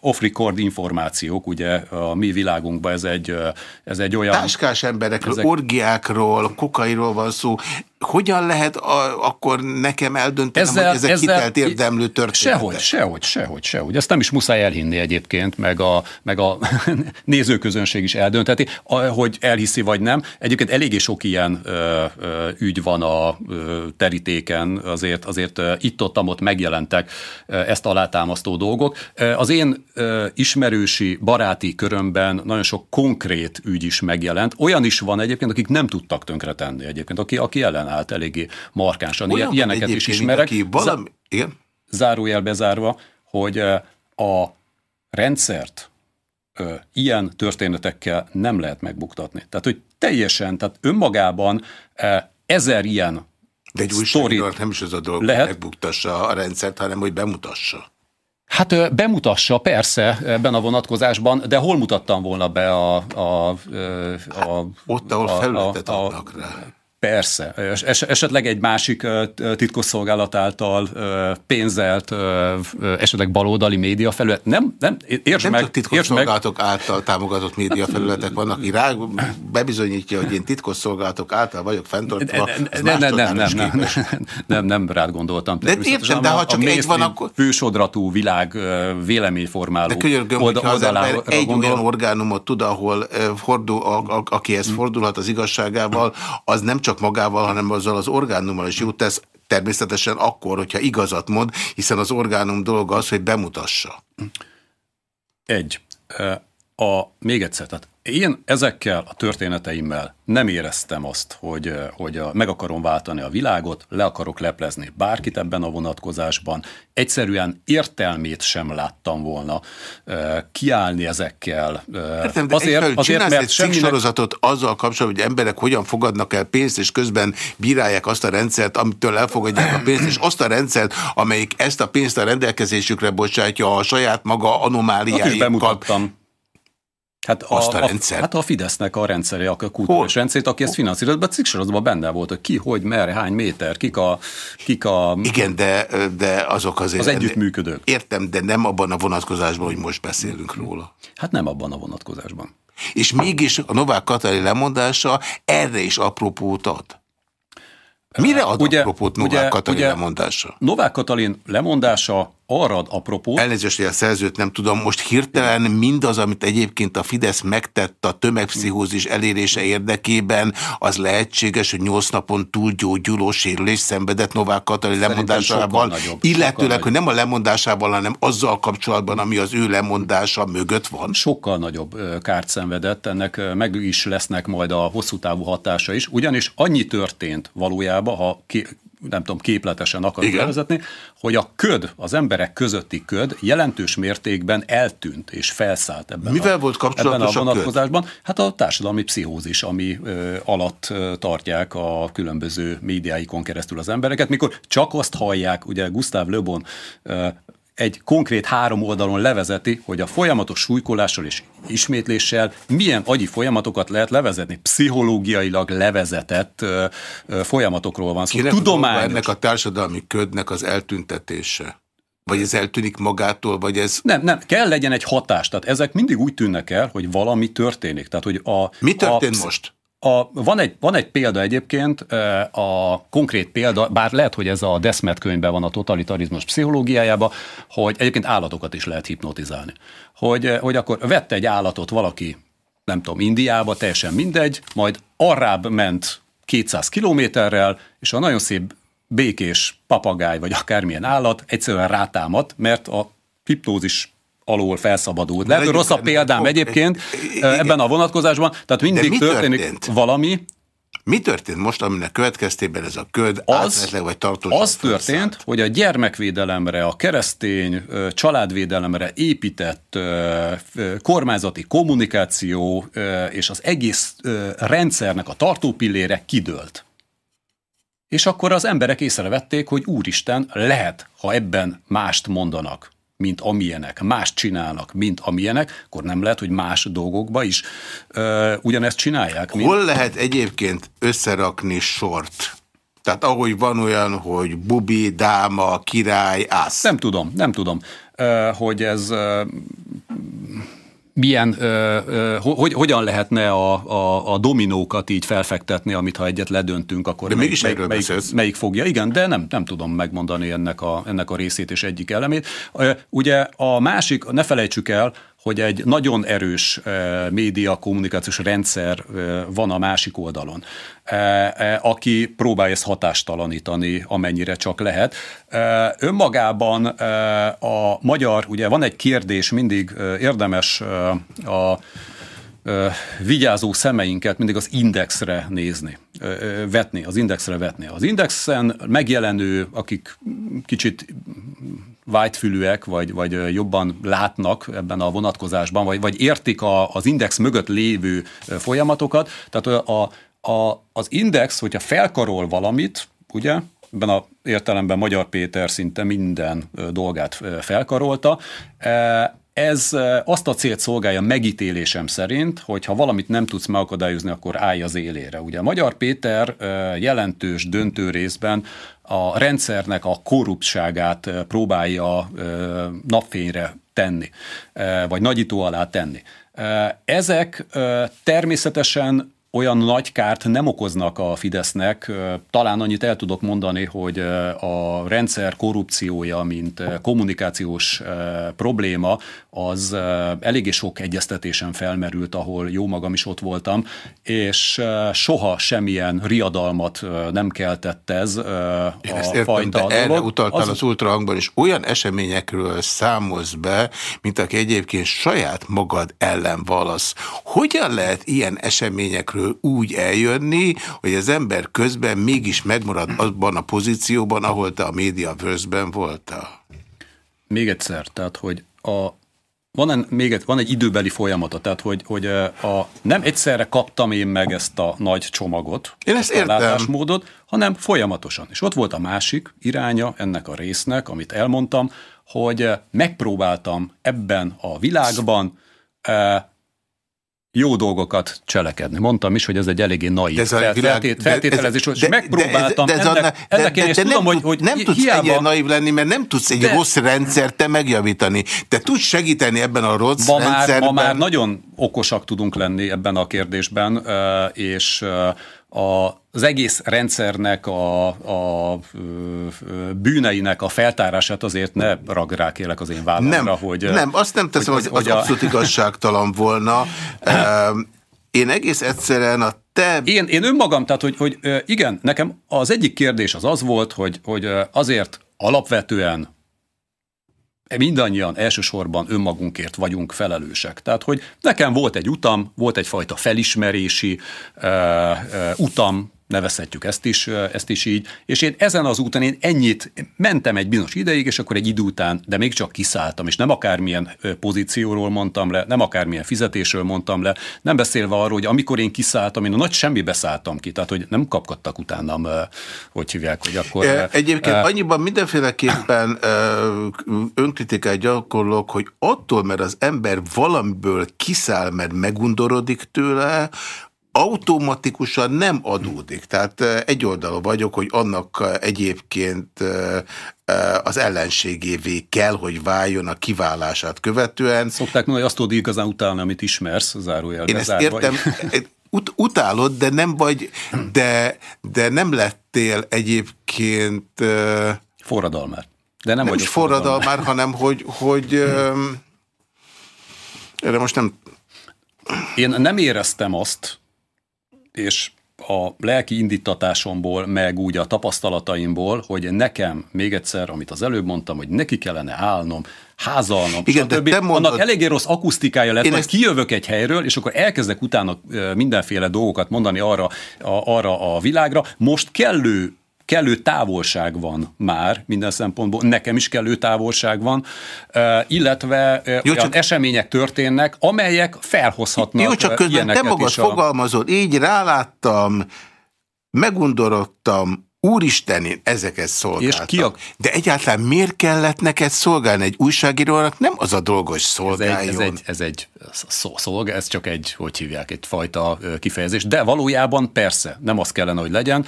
off-record információk, ugye a mi világunkban ez egy, ez egy olyan... Táskás emberekről, ezek, orgiákról, kokairól van szó, hogyan lehet a, akkor nekem eldöntenem, ezzel, hogy ezek ezzel, hitelt érdemlő történetek? Sehogy, sehogy, sehogy, sehogy. Ezt nem is muszáj elhinni egyébként, meg a, meg a [LAUGHS] nézőközönség is eldönteti, hogy elhiszi vagy nem. Egyébként eléggé sok ilyen ö, ö, ügy van a ö, terítéken, azért, azért itt-ott ott megjelentek ezt alátámasztó dolgok. Az én ö, ismerősi, baráti körömben nagyon sok konkrét ügy is megjelent. Olyan is van egyébként, akik nem tudtak tönkretenni egyébként, aki, aki ellen állt eléggé markánsan. Olyan Ilyeneket is ismerek. Aki valami... Igen? Zárójel bezárva, hogy a rendszert ilyen történetekkel nem lehet megbuktatni. Tehát, hogy teljesen, tehát önmagában ezer ilyen De egy újságíró nem is az a dolog, lehet, hogy megbuktassa a rendszert, hanem hogy bemutassa. Hát bemutassa, persze, ebben a vonatkozásban, de hol mutattam volna be a... a, a, a Ott, ahol a, felületet a, adnak rá. Persze. Es, esetleg egy másik titkosszolgálat által pénzelt, esetleg baloldali média felület. Nem, nem, értsd nem meg. csak titkosszolgálatok meg. által támogatott média felületek vannak. Rá bebizonyítja, hogy én titkosszolgálatok által vagyok fenntartva. Nem, nem, nem, nem, nem, nem, nem rád gondoltam. De értem, de ha csak egy van, akkor... Fősodratú világ véleményformáló De könyörgöm, hogyha az ember egy gondol... olyan orgánumot tud, ahol fordul, a, a, akihez fordulhat az igazságával, az nem csak csak magával, hanem azzal az orgánummal is jót tesz, természetesen akkor, hogyha igazat mond, hiszen az orgánum dolga az, hogy bemutassa. Egy. A, még egyszer, tehát én ezekkel a történeteimmel nem éreztem azt, hogy, hogy meg akarom váltani a világot, le akarok leplezni bárkit ebben a vonatkozásban. Egyszerűen értelmét sem láttam volna kiállni ezekkel. Értem, de azért, azért, mert egy semminek... sorozatot azzal kapcsolatban, hogy emberek hogyan fogadnak el pénzt, és közben bírálják azt a rendszert, amitől elfogadják a pénzt, és azt a rendszert, amelyik ezt a pénzt a rendelkezésükre bocsátja a saját maga anomáliáikkal. Hát a, Azt a, rendszer? Hát a Fidesznek a rendszere, a kultúrás rendszerét, aki ezt finanszírozott, a cikksorozatban benne volt, hogy ki, hogy, merre, hány méter, kik a... Kik a Igen, de, de azok azért... Az együttműködők. Értem, de nem abban a vonatkozásban, hogy most beszélünk róla. Hát nem abban a vonatkozásban. És mégis a Novák Katalin lemondása erre is apropót ad. Mire ad ugye, apropót Novák ugye, Katalin ugye, lemondása? Novák Katalin lemondása arra ad apropót. Elnézést, hogy a szerzőt nem tudom. Most hirtelen mindaz, amit egyébként a Fidesz megtett a tömegpszichózis elérése érdekében, az lehetséges, hogy nyolc napon túl gyógyuló sérülés szenvedett Novák Katalin lemondásával, nagyobb, illetőleg, hogy nem a lemondásával, hanem azzal kapcsolatban, ami az ő lemondása mögött van. Sokkal nagyobb kárt szenvedett, ennek meg is lesznek majd a hosszú távú hatása is, ugyanis annyi történt valójában, ha ki, nem tudom, képletesen akarok Igen. hogy a köd, az emberek közötti köd jelentős mértékben eltűnt és felszállt ebben, Mivel a, volt kapcsolatos ebben a vonatkozásban. A hát a társadalmi pszichózis, ami ö, alatt ö, tartják a különböző médiáikon keresztül az embereket, mikor csak azt hallják, ugye Gustav Le Bon ö, egy konkrét három oldalon levezeti, hogy a folyamatos súlykolással és ismétléssel milyen agyi folyamatokat lehet levezetni. Pszichológiailag levezetett ö, ö, folyamatokról van szó. Szóval tudományos. ennek a társadalmi ködnek az eltüntetése? Vagy ez eltűnik magától, vagy ez... Nem, nem, kell legyen egy hatás. Tehát ezek mindig úgy tűnnek el, hogy valami történik. Tehát, hogy a, Mi történt a, most? A, van, egy, van egy példa egyébként, a konkrét példa, bár lehet, hogy ez a Desmet könyvben van a totalitarizmus pszichológiájában, hogy egyébként állatokat is lehet hipnotizálni. Hogy, hogy akkor vette egy állatot valaki, nem tudom, Indiába, teljesen mindegy, majd arrább ment 200 kilométerrel, és a nagyon szép békés papagáj, vagy akármilyen állat egyszerűen rátámadt, mert a hipnózis alól felszabadult. Lehet, hogy rossz a példám egyébként ebben a vonatkozásban, tehát mindig történik történt? valami, mi történt most, aminek következtében ez a köd az, vagy tartósan Az történt, felszállt? hogy a gyermekvédelemre, a keresztény családvédelemre épített kormányzati kommunikáció és az egész rendszernek a tartópillére kidőlt. És akkor az emberek észrevették, hogy úristen, lehet, ha ebben mást mondanak mint amilyenek, más csinálnak, mint amilyenek, akkor nem lehet, hogy más dolgokba is ö, ugyanezt csinálják. Hol mint... lehet egyébként összerakni sort? Tehát ahogy van olyan, hogy bubi, dáma, király, ász. Nem tudom, nem tudom, ö, hogy ez... Ö, milyen, ö, ö, hogy, hogyan lehetne a, a, a dominókat így felfektetni, amit ha egyet ledöntünk, akkor de mégis melyik, melyik, melyik, melyik fogja. Igen, de nem, nem tudom megmondani ennek a, ennek a részét és egyik elemét. Ugye a másik, ne felejtsük el, hogy egy nagyon erős eh, média kommunikációs rendszer eh, van a másik oldalon, eh, aki próbálja ezt hatástalanítani, amennyire csak lehet. Önmagában a magyar, ugye van egy kérdés, mindig érdemes a vigyázó szemeinket mindig az indexre nézni, vetni, az indexre vetni. Az indexen megjelenő, akik kicsit vágyfülűek, vagy, vagy jobban látnak ebben a vonatkozásban, vagy, vagy értik a, az index mögött lévő folyamatokat. Tehát a, a, az index, hogyha felkarol valamit, ugye, ebben a értelemben Magyar Péter szinte minden dolgát felkarolta, ez azt a célt szolgálja megítélésem szerint, hogy ha valamit nem tudsz megakadályozni, akkor állj az élére. Ugye Magyar Péter jelentős döntő részben a rendszernek a korruptságát próbálja napfényre tenni, vagy nagyító alá tenni. Ezek természetesen olyan nagy kárt nem okoznak a Fidesznek. Talán annyit el tudok mondani, hogy a rendszer korrupciója, mint kommunikációs probléma, az eléggé sok egyeztetésen felmerült, ahol jó magam is ott voltam, és soha semmilyen riadalmat nem keltett ez a Én ezt értem, fajta de erre utaltál az, az ultrahangban, és olyan eseményekről számolsz be, mint aki egyébként saját magad ellen valasz. Hogyan lehet ilyen eseményekről úgy eljönni, hogy az ember közben mégis megmarad abban a pozícióban, ahol te a médiaverse voltál? Még egyszer, tehát, hogy a, van, en, még egy, van egy időbeli folyamata, tehát hogy, hogy a, nem egyszerre kaptam én meg ezt a nagy csomagot, én ezt értem. a látásmódot, hanem folyamatosan. És ott volt a másik iránya ennek a résznek, amit elmondtam, hogy megpróbáltam ebben a világban jó dolgokat cselekedni. Mondtam is, hogy ez egy eléggé naív ez a világ, feltételezés, és megpróbáltam. De, de, de, ennek, de, ennek én de, de tudom, nem, hogy, hogy nem tudsz hiába, ennyire naív lenni, mert nem tudsz egy de, rossz rendszert te megjavítani. Te tudsz segíteni ebben a rossz ma rendszerben. Már, ma már nagyon okosak tudunk lenni ebben a kérdésben, és a, az egész rendszernek a, a bűneinek a feltárását azért ne rag rá kérlek az én vállamra, nem, hogy... Nem, azt nem teszem, hogy, az, hogy az a... abszolút igazságtalan volna. Én egész egyszerűen a te... Én, én önmagam, tehát hogy, hogy igen, nekem az egyik kérdés az az volt, hogy, hogy azért alapvetően mindannyian elsősorban önmagunkért vagyunk felelősek. Tehát, hogy nekem volt egy utam, volt egyfajta felismerési uh, uh, utam, nevezhetjük ezt is, ezt is így, és én ezen az úton én ennyit mentem egy bizonyos ideig, és akkor egy idő után, de még csak kiszálltam, és nem akármilyen pozícióról mondtam le, nem akármilyen fizetésről mondtam le, nem beszélve arról, hogy amikor én kiszálltam, én a nagy semmibe szálltam ki, tehát hogy nem kapkodtak utánam, hogy hívják, hogy akkor... Egyébként uh, annyiban mindenféleképpen önkritikát gyakorlok, hogy attól, mert az ember valamiből kiszáll, mert megundorodik tőle, automatikusan nem adódik. Tehát egy oldalon vagyok, hogy annak egyébként az ellenségévé kell, hogy váljon a kiválását követően. Szokták mondani, hogy azt tudod igazán utálni, amit ismersz, zárójel. Én ezt értem, [LAUGHS] ut utálod, de nem vagy, de, de nem lettél egyébként... Forradalmár. De nem, nem is forradalmár, [LAUGHS] hanem hogy, hogy erre most nem... Én nem éreztem azt, és a lelki indítatásomból, meg úgy a tapasztalataimból, hogy nekem, még egyszer, amit az előbb mondtam, hogy neki kellene állnom, házalnom, Igen, stb. De mondod... Annak eléggé rossz akusztikája lett, hogy ezt... kijövök egy helyről, és akkor elkezdek utána mindenféle dolgokat mondani arra a, arra a világra. Most kellő kellő távolság van már minden szempontból, nekem is kellő távolság van, illetve Jó, olyan csak... események történnek, amelyek felhozhatnak Jó, csak közben te magad a... fogalmazod, így ráláttam, megundorodtam, Úristen, én ezeket szolgáltam. És ki a... De egyáltalán miért kellett neked szolgálni? Egy újságírónak nem az a dolgos szolgáljon. Ez egy, ez egy, ez egy szolga, ez csak egy, hogy hívják, egy fajta kifejezés. De valójában persze, nem az kellene, hogy legyen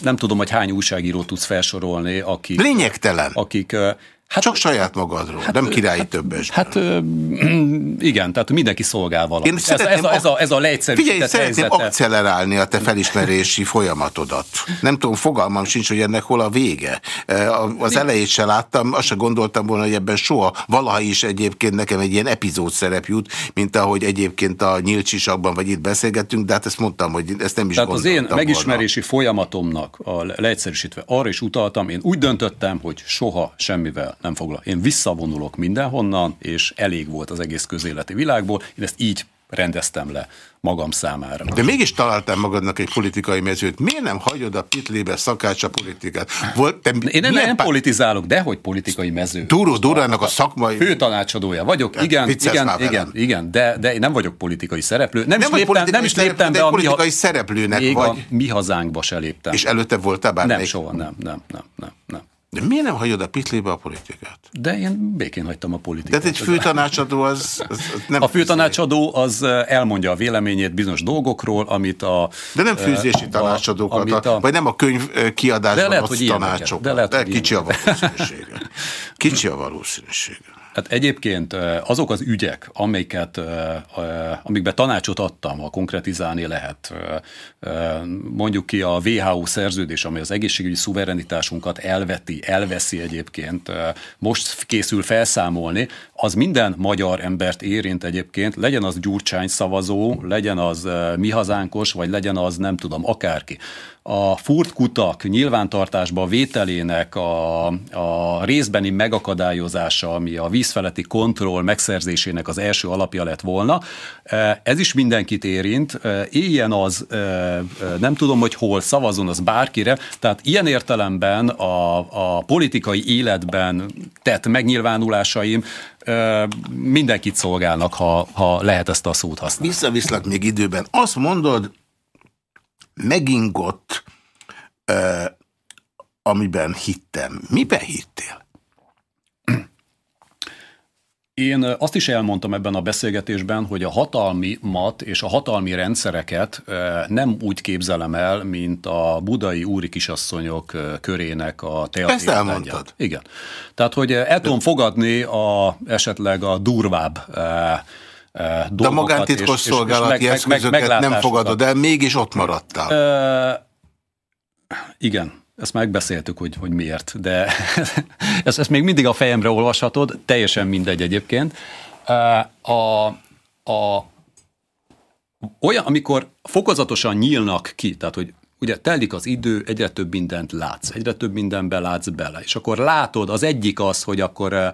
nem tudom, hogy hány újságírót tudsz felsorolni, akik... Lényegtelen. Akik Hát Csak saját magadról, hát, nem királyi hát, többes. Hát [CLEARS THROAT] igen, tehát mindenki szolgál valamit. Én ez, ez, a, ez, a, ez a leegyszerűsített Figyelj, szeretném helyzete. akcelerálni a te felismerési folyamatodat. Nem tudom, fogalmam sincs, hogy ennek hol a vége. Az elejét se láttam, azt se gondoltam volna, hogy ebben soha, valaha is egyébként nekem egy ilyen epizód szerep jut, mint ahogy egyébként a nyílcsisakban vagy itt beszélgettünk, de hát ezt mondtam, hogy ezt nem is Tehát az én megismerési volna. folyamatomnak a leegyszerűsítve arra is utaltam, én úgy döntöttem, hogy soha semmivel nem foglal. Én visszavonulok mindenhonnan, és elég volt az egész közéleti világból. Én ezt így rendeztem le magam számára. De mégis találtam magadnak egy politikai mezőt. Miért nem hagyod a pitlébe szakács a politikát? Volt, te Én nem, nem politizálok, de hogy politikai mező. Duró Durának a szakmai... Fő tanácsadója vagyok, igen, igen, igen, igen, de, de én nem vagyok politikai szereplő. Nem, nem is léptem, nem is léptem be a politikai szereplőnek még vagy. a mi hazánkba se léptem. És előtte voltál bármelyik? Nem, soha, nem, nem, nem, nem, nem. De miért nem hagyod a pitlébe a politikát? De én békén hagytam a politikát. De egy főtanácsadó az, az, az nem... A főtanácsadó az elmondja a véleményét bizonyos dolgokról, amit a... De nem fűzési tanácsadókat, a, vagy nem a könyv kiadásban de lehet, hogy tanácsokat. De lehet, de kicsi a valószínűsége. Kicsi a valószínűsége. Hát egyébként azok az ügyek, amiket, amikbe tanácsot adtam, ha konkretizálni lehet, mondjuk ki a WHO szerződés, amely az egészségügyi szuverenitásunkat elveti, elveszi egyébként, most készül felszámolni, az minden magyar embert érint egyébként, legyen az Gyurcsány szavazó, legyen az mi hazánkos, vagy legyen az nem tudom, akárki a furtkutak nyilvántartásba vételének a, a részbeni megakadályozása, ami a vízfeletti kontroll megszerzésének az első alapja lett volna. E, ez is mindenkit érint. E, éljen az, e, nem tudom, hogy hol szavazon az bárkire, tehát ilyen értelemben a, a politikai életben tett megnyilvánulásaim mindenkit szolgálnak, ha, ha lehet ezt a szót használni. Visszaviszlak még időben. Azt mondod, megingott, uh, amiben hittem. Miben hittél? Én azt is elmondtam ebben a beszélgetésben, hogy a hatalmi mat és a hatalmi rendszereket nem úgy képzelem el, mint a budai úri kisasszonyok körének a teatrát. Ezt elmondtad. Igen. Tehát, hogy el tudom fogadni a, esetleg a durvább de a magántitkos szolgálati és, eszközöket meg, meg, nem fogadod el, mégis ott maradtál. E, igen, ezt megbeszéltük, hogy, hogy miért, de [LAUGHS] ezt, ezt még mindig a fejemre olvashatod, teljesen mindegy egyébként. A, a, olyan, amikor fokozatosan nyílnak ki, tehát hogy ugye telik az idő, egyre több mindent látsz, egyre több mindenbe látsz bele, és akkor látod, az egyik az, hogy akkor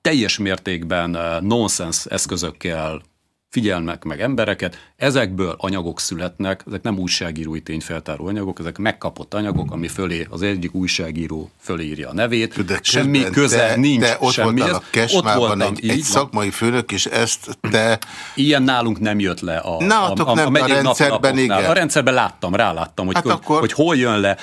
teljes mértékben nonsens eszközökkel figyelnek meg embereket, ezekből anyagok születnek, ezek nem újságírói tényfeltáró anyagok, ezek megkapott anyagok, ami fölé az egyik újságíró fölírja a nevét, De semmi köze te, nincs te ott semmihez. voltál a Kesmában egy, így egy szakmai főnök, és ezt te Ilyen nálunk nem jött le a, Nálatok a, a, nem, a a rendszerben igen. A rendszerben láttam, ráláttam, hogy, Hát hogy, akkor- hogy hol jön le.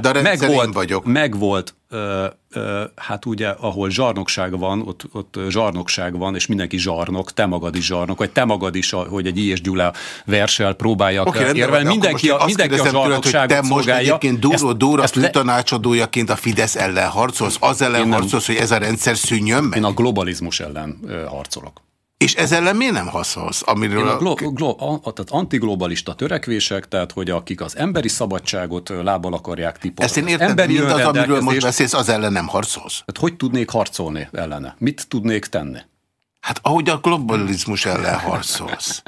De meg volt, vagyok. meg volt ö, ö, hát ugye, ahol zsarnokság van, ott, ott zsarnokság van, és mindenki zsarnok, te magad is zsarnok, vagy te magad is, hogy egy I. és Gyula versel próbáljak Oké, rendben érvelni. Mindenki, a, mindenki a tőled, hogy zsarnokságot Te most egyébként Dúró Dóra főtanácsadójaként a Fidesz ellen harcolsz, az ellen Én nem. harcolsz, hogy ez a rendszer szűnjön meg? én a globalizmus ellen harcolok. És ez ellen miért nem harcolsz? Amiről Én a, a... glo, glo, a, a, tehát antiglobalista törekvések, tehát hogy akik az emberi szabadságot lábbal akarják tiporni. Ezt én értem, emberi mindaz, amiről most beszélsz, az ellen nem harcolsz. Tehát hogy tudnék harcolni ellene? Mit tudnék tenni? Hát ahogy a globalizmus ellen harcolsz.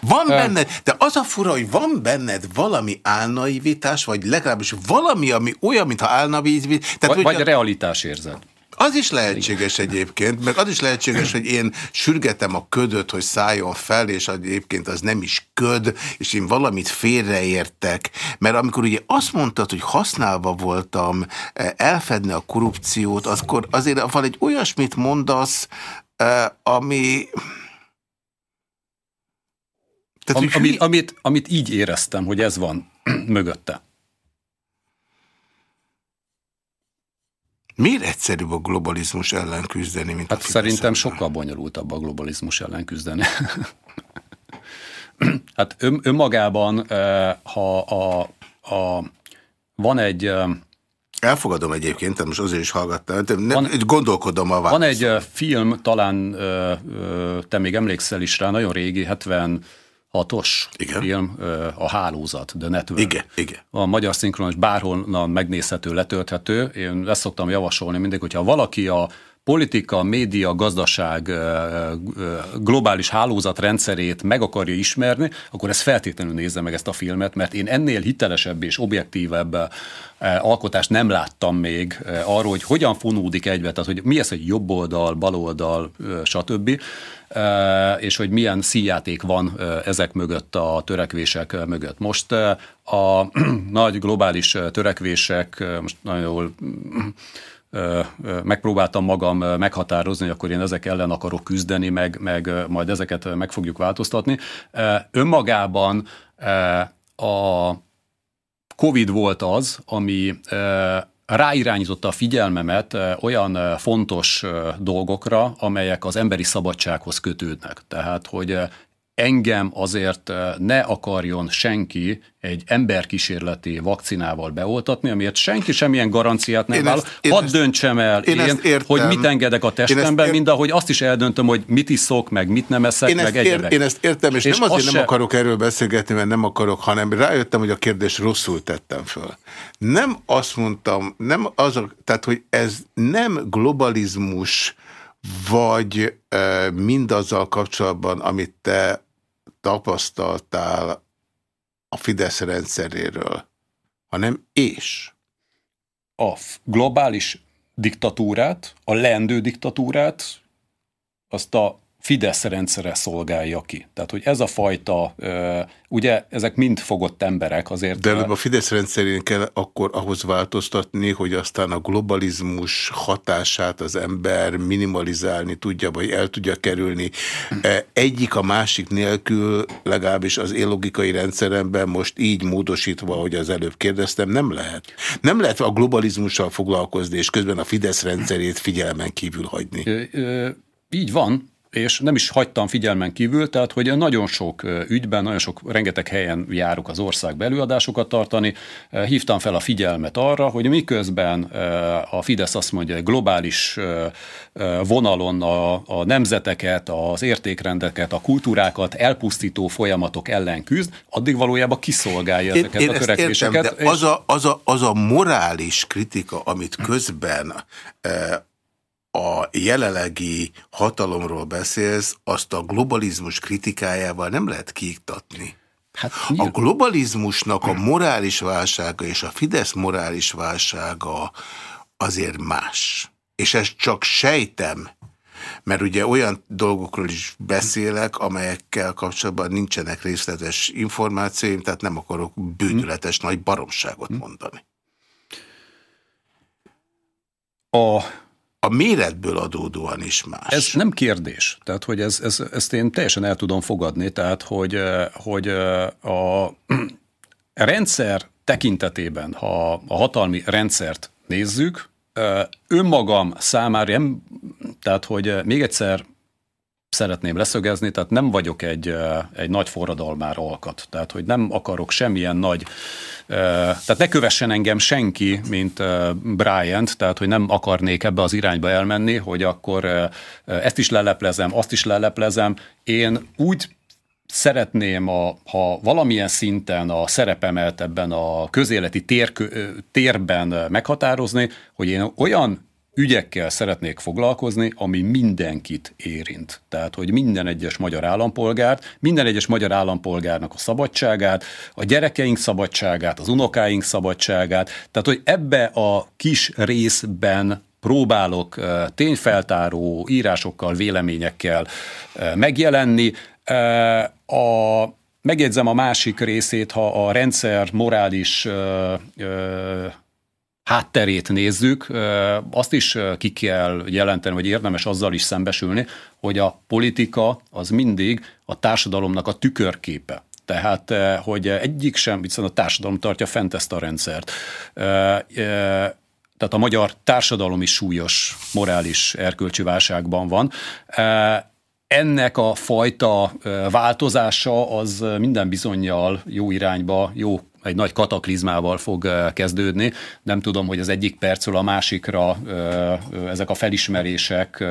Van benned, de az a fura, hogy van benned valami álnaivitás, vagy legalábbis valami, ami olyan, mintha álnaivitás. Vagy, vagy realitás érzed. Az is lehetséges egyébként, meg az is lehetséges, hogy én sürgetem a ködöt, hogy szálljon fel, és egyébként az nem is köd, és én valamit félreértek. Mert amikor ugye azt mondtad, hogy használva voltam eh, elfedni a korrupciót, akkor azért van egy olyasmit mondasz, ami... Tehát, Am, hogy amit, amit, amit így éreztem, hogy ez van [CLEARS THROAT] mögötte. Miért egyszerűbb a globalizmus ellen küzdeni, mint a Hát Fidesz szerintem ellen? sokkal bonyolultabb a globalizmus ellen küzdeni. [CLEARS THROAT] hát ön, önmagában, ha a, a, van egy Elfogadom egyébként, tehát most azért is hallgattam, de nem, Van- gondolkodom a Van válaszon. egy film, talán te még emlékszel is rá, nagyon régi, 76-os Igen. film, a Hálózat, The Network. Igen, igen. A magyar szinkronos bárhonnan megnézhető, letölthető. Én ezt szoktam javasolni mindig, hogyha valaki a politika, média, gazdaság globális hálózatrendszerét meg akarja ismerni, akkor ez feltétlenül nézze meg ezt a filmet, mert én ennél hitelesebb és objektívebb alkotást nem láttam még arról, hogy hogyan fonódik egybe, tehát hogy mi ez egy jobb oldal, bal oldal, stb. És hogy milyen szíjáték van ezek mögött, a törekvések mögött. Most a [CLEARS THROAT] nagy globális törekvések, most nagyon jól megpróbáltam magam meghatározni, hogy akkor én ezek ellen akarok küzdeni, meg, meg majd ezeket meg fogjuk változtatni. Önmagában a Covid volt az, ami ráirányította a figyelmemet olyan fontos dolgokra, amelyek az emberi szabadsághoz kötődnek. Tehát, hogy engem azért ne akarjon senki egy emberkísérleti vakcinával beoltatni, amiért senki semmilyen garanciát nem vállal. Hadd ezt- döntsem el én én, értem. hogy mit engedek a testemben, mind ahogy azt is eldöntöm, hogy mit iszok, meg mit nem eszek, Én meg ér, egyebek. én ezt értem, és, És nem azért az nem se- akarok erről beszélgetni, mert nem akarok, hanem rájöttem, hogy a kérdést rosszul tettem föl. Nem azt mondtam, nem az a, tehát, hogy ez nem globalizmus, vagy mindazzal kapcsolatban, amit te tapasztaltál a Fidesz rendszeréről, hanem és. a globális diktatúrát, a leendő diktatúrát, azt a Fidesz rendszere szolgálja ki. Tehát, hogy ez a fajta, ugye ezek mind fogott emberek azért. De előbb a Fidesz rendszerén kell akkor ahhoz változtatni, hogy aztán a globalizmus hatását az ember minimalizálni tudja, vagy el tudja kerülni. E, Egyik a másik nélkül, legalábbis az én logikai rendszeremben most így módosítva, hogy az előbb kérdeztem, nem lehet. Nem lehet a globalizmussal foglalkozni, és közben a Fidesz rendszerét figyelmen kívül hagyni. Így van, és nem is hagytam figyelmen kívül, tehát hogy nagyon sok ügyben, nagyon sok, rengeteg helyen járok az ország belőadásokat tartani, hívtam fel a figyelmet arra, hogy miközben a Fidesz azt mondja, hogy globális vonalon a, a nemzeteket, az értékrendeket, a kultúrákat elpusztító folyamatok ellen küzd, addig valójában kiszolgálja Én, ezeket én a ezt értem, törekvéseket. de az a, az, a, az a morális kritika, amit közben a jelenlegi hatalomról beszélsz, azt a globalizmus kritikájával nem lehet kiiktatni. hát, A globalizmusnak a morális válsága és a Fidesz morális válsága azért más. És ezt csak sejtem, mert ugye olyan dolgokról is beszélek, amelyekkel kapcsolatban nincsenek részletes információim, tehát nem akarok bűnületes nagy baromságot mondani. A a méretből adódóan is más. Ez nem kérdés. Tehát, hogy ez, ez, ezt én teljesen el tudom fogadni. Tehát, hogy, hogy a [CLEARS THROAT] rendszer tekintetében, ha a hatalmi rendszert nézzük, önmagam számára, tehát, hogy még egyszer szeretném leszögezni, tehát nem vagyok egy, egy nagy forradalmár alkat. Tehát, hogy nem akarok semmilyen nagy, tehát ne kövessen engem senki, mint Bryant, tehát, hogy nem akarnék ebbe az irányba elmenni, hogy akkor ezt is leleplezem, azt is leleplezem. Én úgy szeretném, a, ha valamilyen szinten a szerepemet ebben a közéleti tér, térben meghatározni, hogy én olyan ügyekkel szeretnék foglalkozni, ami mindenkit érint. Tehát, hogy minden egyes magyar állampolgárt, minden egyes magyar állampolgárnak a szabadságát, a gyerekeink szabadságát, az unokáink szabadságát, tehát, hogy ebbe a kis részben próbálok tényfeltáró írásokkal, véleményekkel megjelenni. A, megjegyzem a másik részét, ha a rendszer morális hátterét nézzük, azt is ki kell jelenteni, hogy érdemes azzal is szembesülni, hogy a politika az mindig a társadalomnak a tükörképe. Tehát, hogy egyik sem, viszont a társadalom tartja fent ezt a rendszert. Tehát a magyar társadalom is súlyos morális erkölcsi válságban van ennek a fajta változása az minden bizonyal jó irányba, jó egy nagy kataklizmával fog kezdődni. Nem tudom, hogy az egyik percről a másikra ezek a felismerések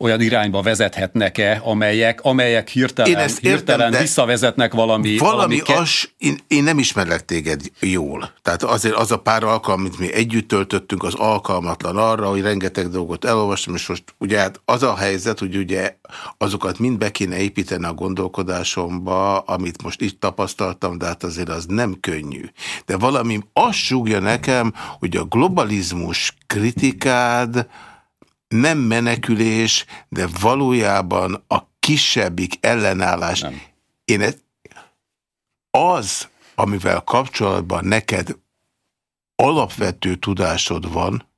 olyan irányba vezethetnek-e, amelyek, amelyek hirtelen, én ezt hirtelen értem, visszavezetnek valami... Valami, valami as, én, én nem ismerlek téged jól. Tehát azért az a pár alkalom, amit mi együtt töltöttünk, az alkalmatlan arra, hogy rengeteg dolgot elolvastam, és most ugye hát az a helyzet, hogy ugye azokat mind be kéne építeni a gondolkodásomba, amit most itt tapasztaltam, de hát azért az nem könnyű. De valami azt súgja nekem, hogy a globalizmus kritikád, nem menekülés, de valójában a kisebbik ellenállás. Nem. Én az, amivel kapcsolatban neked alapvető tudásod van,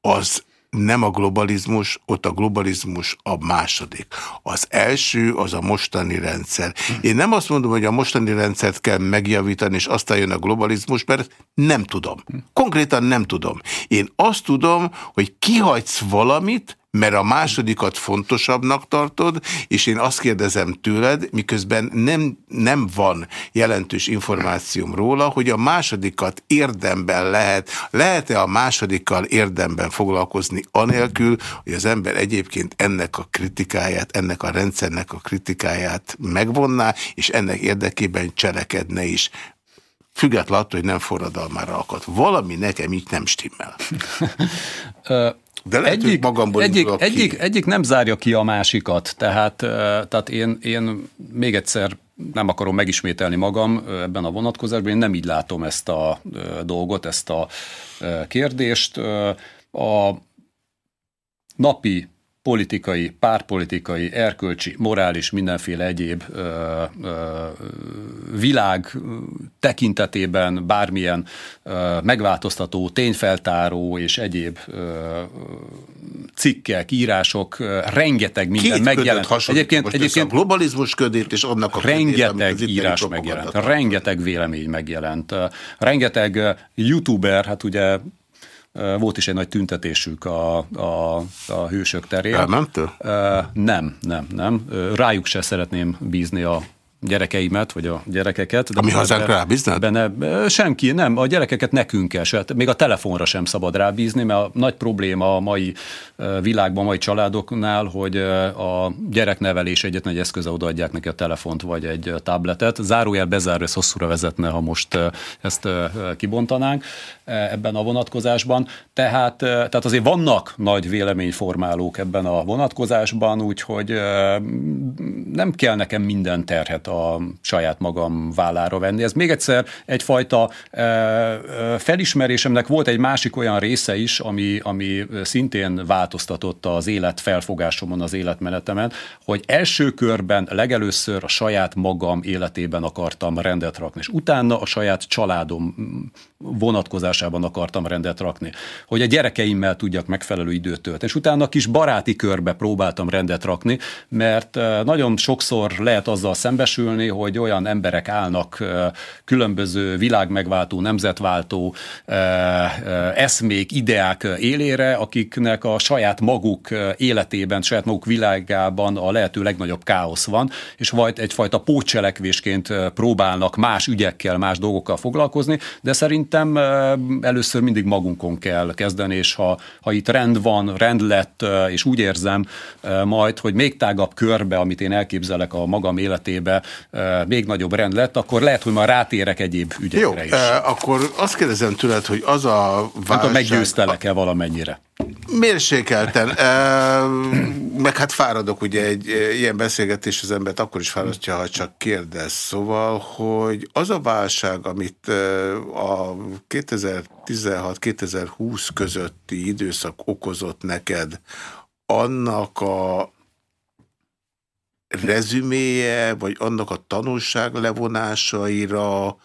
az nem a globalizmus, ott a globalizmus a második. Az első az a mostani rendszer. Én nem azt mondom, hogy a mostani rendszert kell megjavítani, és aztán jön a globalizmus, mert nem tudom. Konkrétan nem tudom. Én azt tudom, hogy kihagysz valamit, mert a másodikat fontosabbnak tartod, és én azt kérdezem tőled, miközben nem, nem van jelentős információm róla, hogy a másodikat érdemben lehet, lehet-e a másodikkal érdemben foglalkozni anélkül, hogy az ember egyébként ennek a kritikáját, ennek a rendszernek a kritikáját megvonná, és ennek érdekében cselekedne is függetlenül attól, hogy nem forradalmára akad. Valami nekem így nem stimmel. De lehet, egyik, magamból egyik, egyik, egyik nem zárja ki a másikat, tehát, tehát én, én még egyszer nem akarom megismételni magam ebben a vonatkozásban, én nem így látom ezt a dolgot, ezt a kérdést. A napi politikai, párpolitikai, erkölcsi, morális, mindenféle egyéb ö, ö, világ tekintetében bármilyen ö, megváltoztató, tényfeltáró és egyéb ö, cikkek, írások, ö, rengeteg minden Két megjelent. Egyébként, egyébként a globalizmus ködét és annak a rengeteg ködét, írás megjelent, rengeteg vélemény megjelent, rengeteg youtuber, hát ugye volt is egy nagy tüntetésük a, a, a hősök terén. Elmentől? Nem, nem, nem. Rájuk se szeretném bízni a gyerekeimet, vagy a gyerekeket. De Ami hazánk rábízned? Benne, senki, nem, a gyerekeket nekünk kell, se, még a telefonra sem szabad rábízni, mert a nagy probléma a mai világban, a mai családoknál, hogy a gyereknevelés egyetlen egy eszköze odaadják neki a telefont, vagy egy tabletet. Zárójel bezárva, ez hosszúra vezetne, ha most ezt kibontanánk ebben a vonatkozásban. Tehát, tehát azért vannak nagy véleményformálók ebben a vonatkozásban, úgyhogy nem kell nekem minden terhet a saját magam vállára venni. Ez még egyszer egyfajta felismerésemnek volt egy másik olyan része is, ami, ami szintén változtatott az élet felfogásomon, az életmenetemen, hogy első körben legelőször a saját magam életében akartam rendet rakni, és utána a saját családom vonatkozásában akartam rendet rakni, hogy a gyerekeimmel tudjak megfelelő időt tölteni. És utána kis baráti körbe próbáltam rendet rakni, mert nagyon sokszor lehet azzal szembesülni, hogy olyan emberek állnak különböző világmegváltó, nemzetváltó eszmék, ideák élére, akiknek a saját maguk életében, saját maguk világában a lehető legnagyobb káosz van, és vagy egyfajta pótcselekvésként próbálnak más ügyekkel, más dolgokkal foglalkozni, de szerintem először mindig magunkon kell kezdeni, és ha, ha itt rend van, rend lett, és úgy érzem majd, hogy még tágabb körbe, amit én elképzelek a magam életébe, még nagyobb rend lett, akkor lehet, hogy már rátérek egyéb ügyekre Jó, is. Eh, akkor azt kérdezem tőled, hogy az a válság... Nem meggyőztelek-e valamennyire? Mérsékelten. Meg hát fáradok, ugye egy ilyen beszélgetés az embert akkor is fárasztja, ha csak kérdez. Szóval, hogy az a válság, amit a 2016-2020 közötti időszak okozott neked, annak a rezüméje, vagy annak a tanulság levonásaira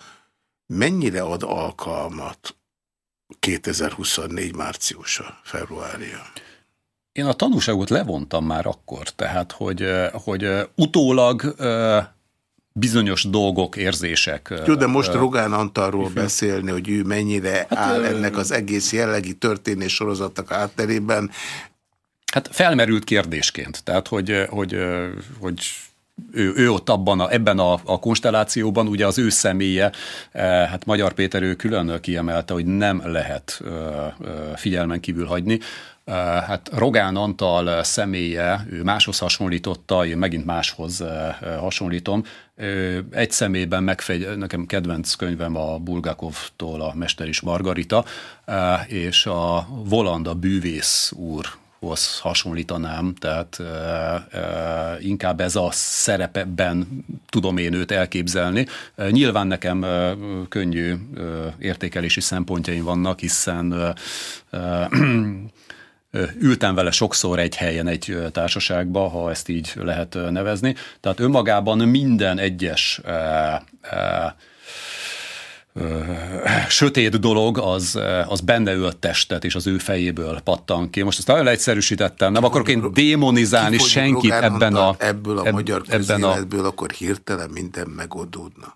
mennyire ad alkalmat 2024 márciusa, februárja? Én a tanúságot levontam már akkor, tehát hogy, hogy utólag bizonyos dolgok, érzések. Jó, de most Rogán Antalról beszélni, hogy ő mennyire hát, áll ennek az egész jellegi történés sorozatnak átterében. Hát felmerült kérdésként, tehát hogy, hogy, hogy ő, ő ott abban a, ebben a, a konstellációban, ugye az ő személye, hát Magyar Péter ő külön kiemelte, hogy nem lehet figyelmen kívül hagyni. Hát Rogán Antal személye, ő máshoz hasonlította, én megint máshoz hasonlítom. Egy személyben megfegy, nekem kedvenc könyvem a Bulgakovtól a Mester is Margarita, és a Volanda bűvész úr hoz hasonlítanám, tehát e, e, inkább ez a szerepben tudom én őt elképzelni. E, nyilván nekem e, könnyű e, értékelési szempontjaim vannak, hiszen e, e, ültem vele sokszor egy helyen, egy társaságba, ha ezt így lehet nevezni. Tehát önmagában minden egyes e, e, sötét dolog, az, az benne ült testet, és az ő fejéből pattan ki. Most ezt nagyon leegyszerűsítettem, nem akarok én démonizálni senkit ebben a... Ebből a eb, magyar közéletből, a... akkor hirtelen minden megoldódna.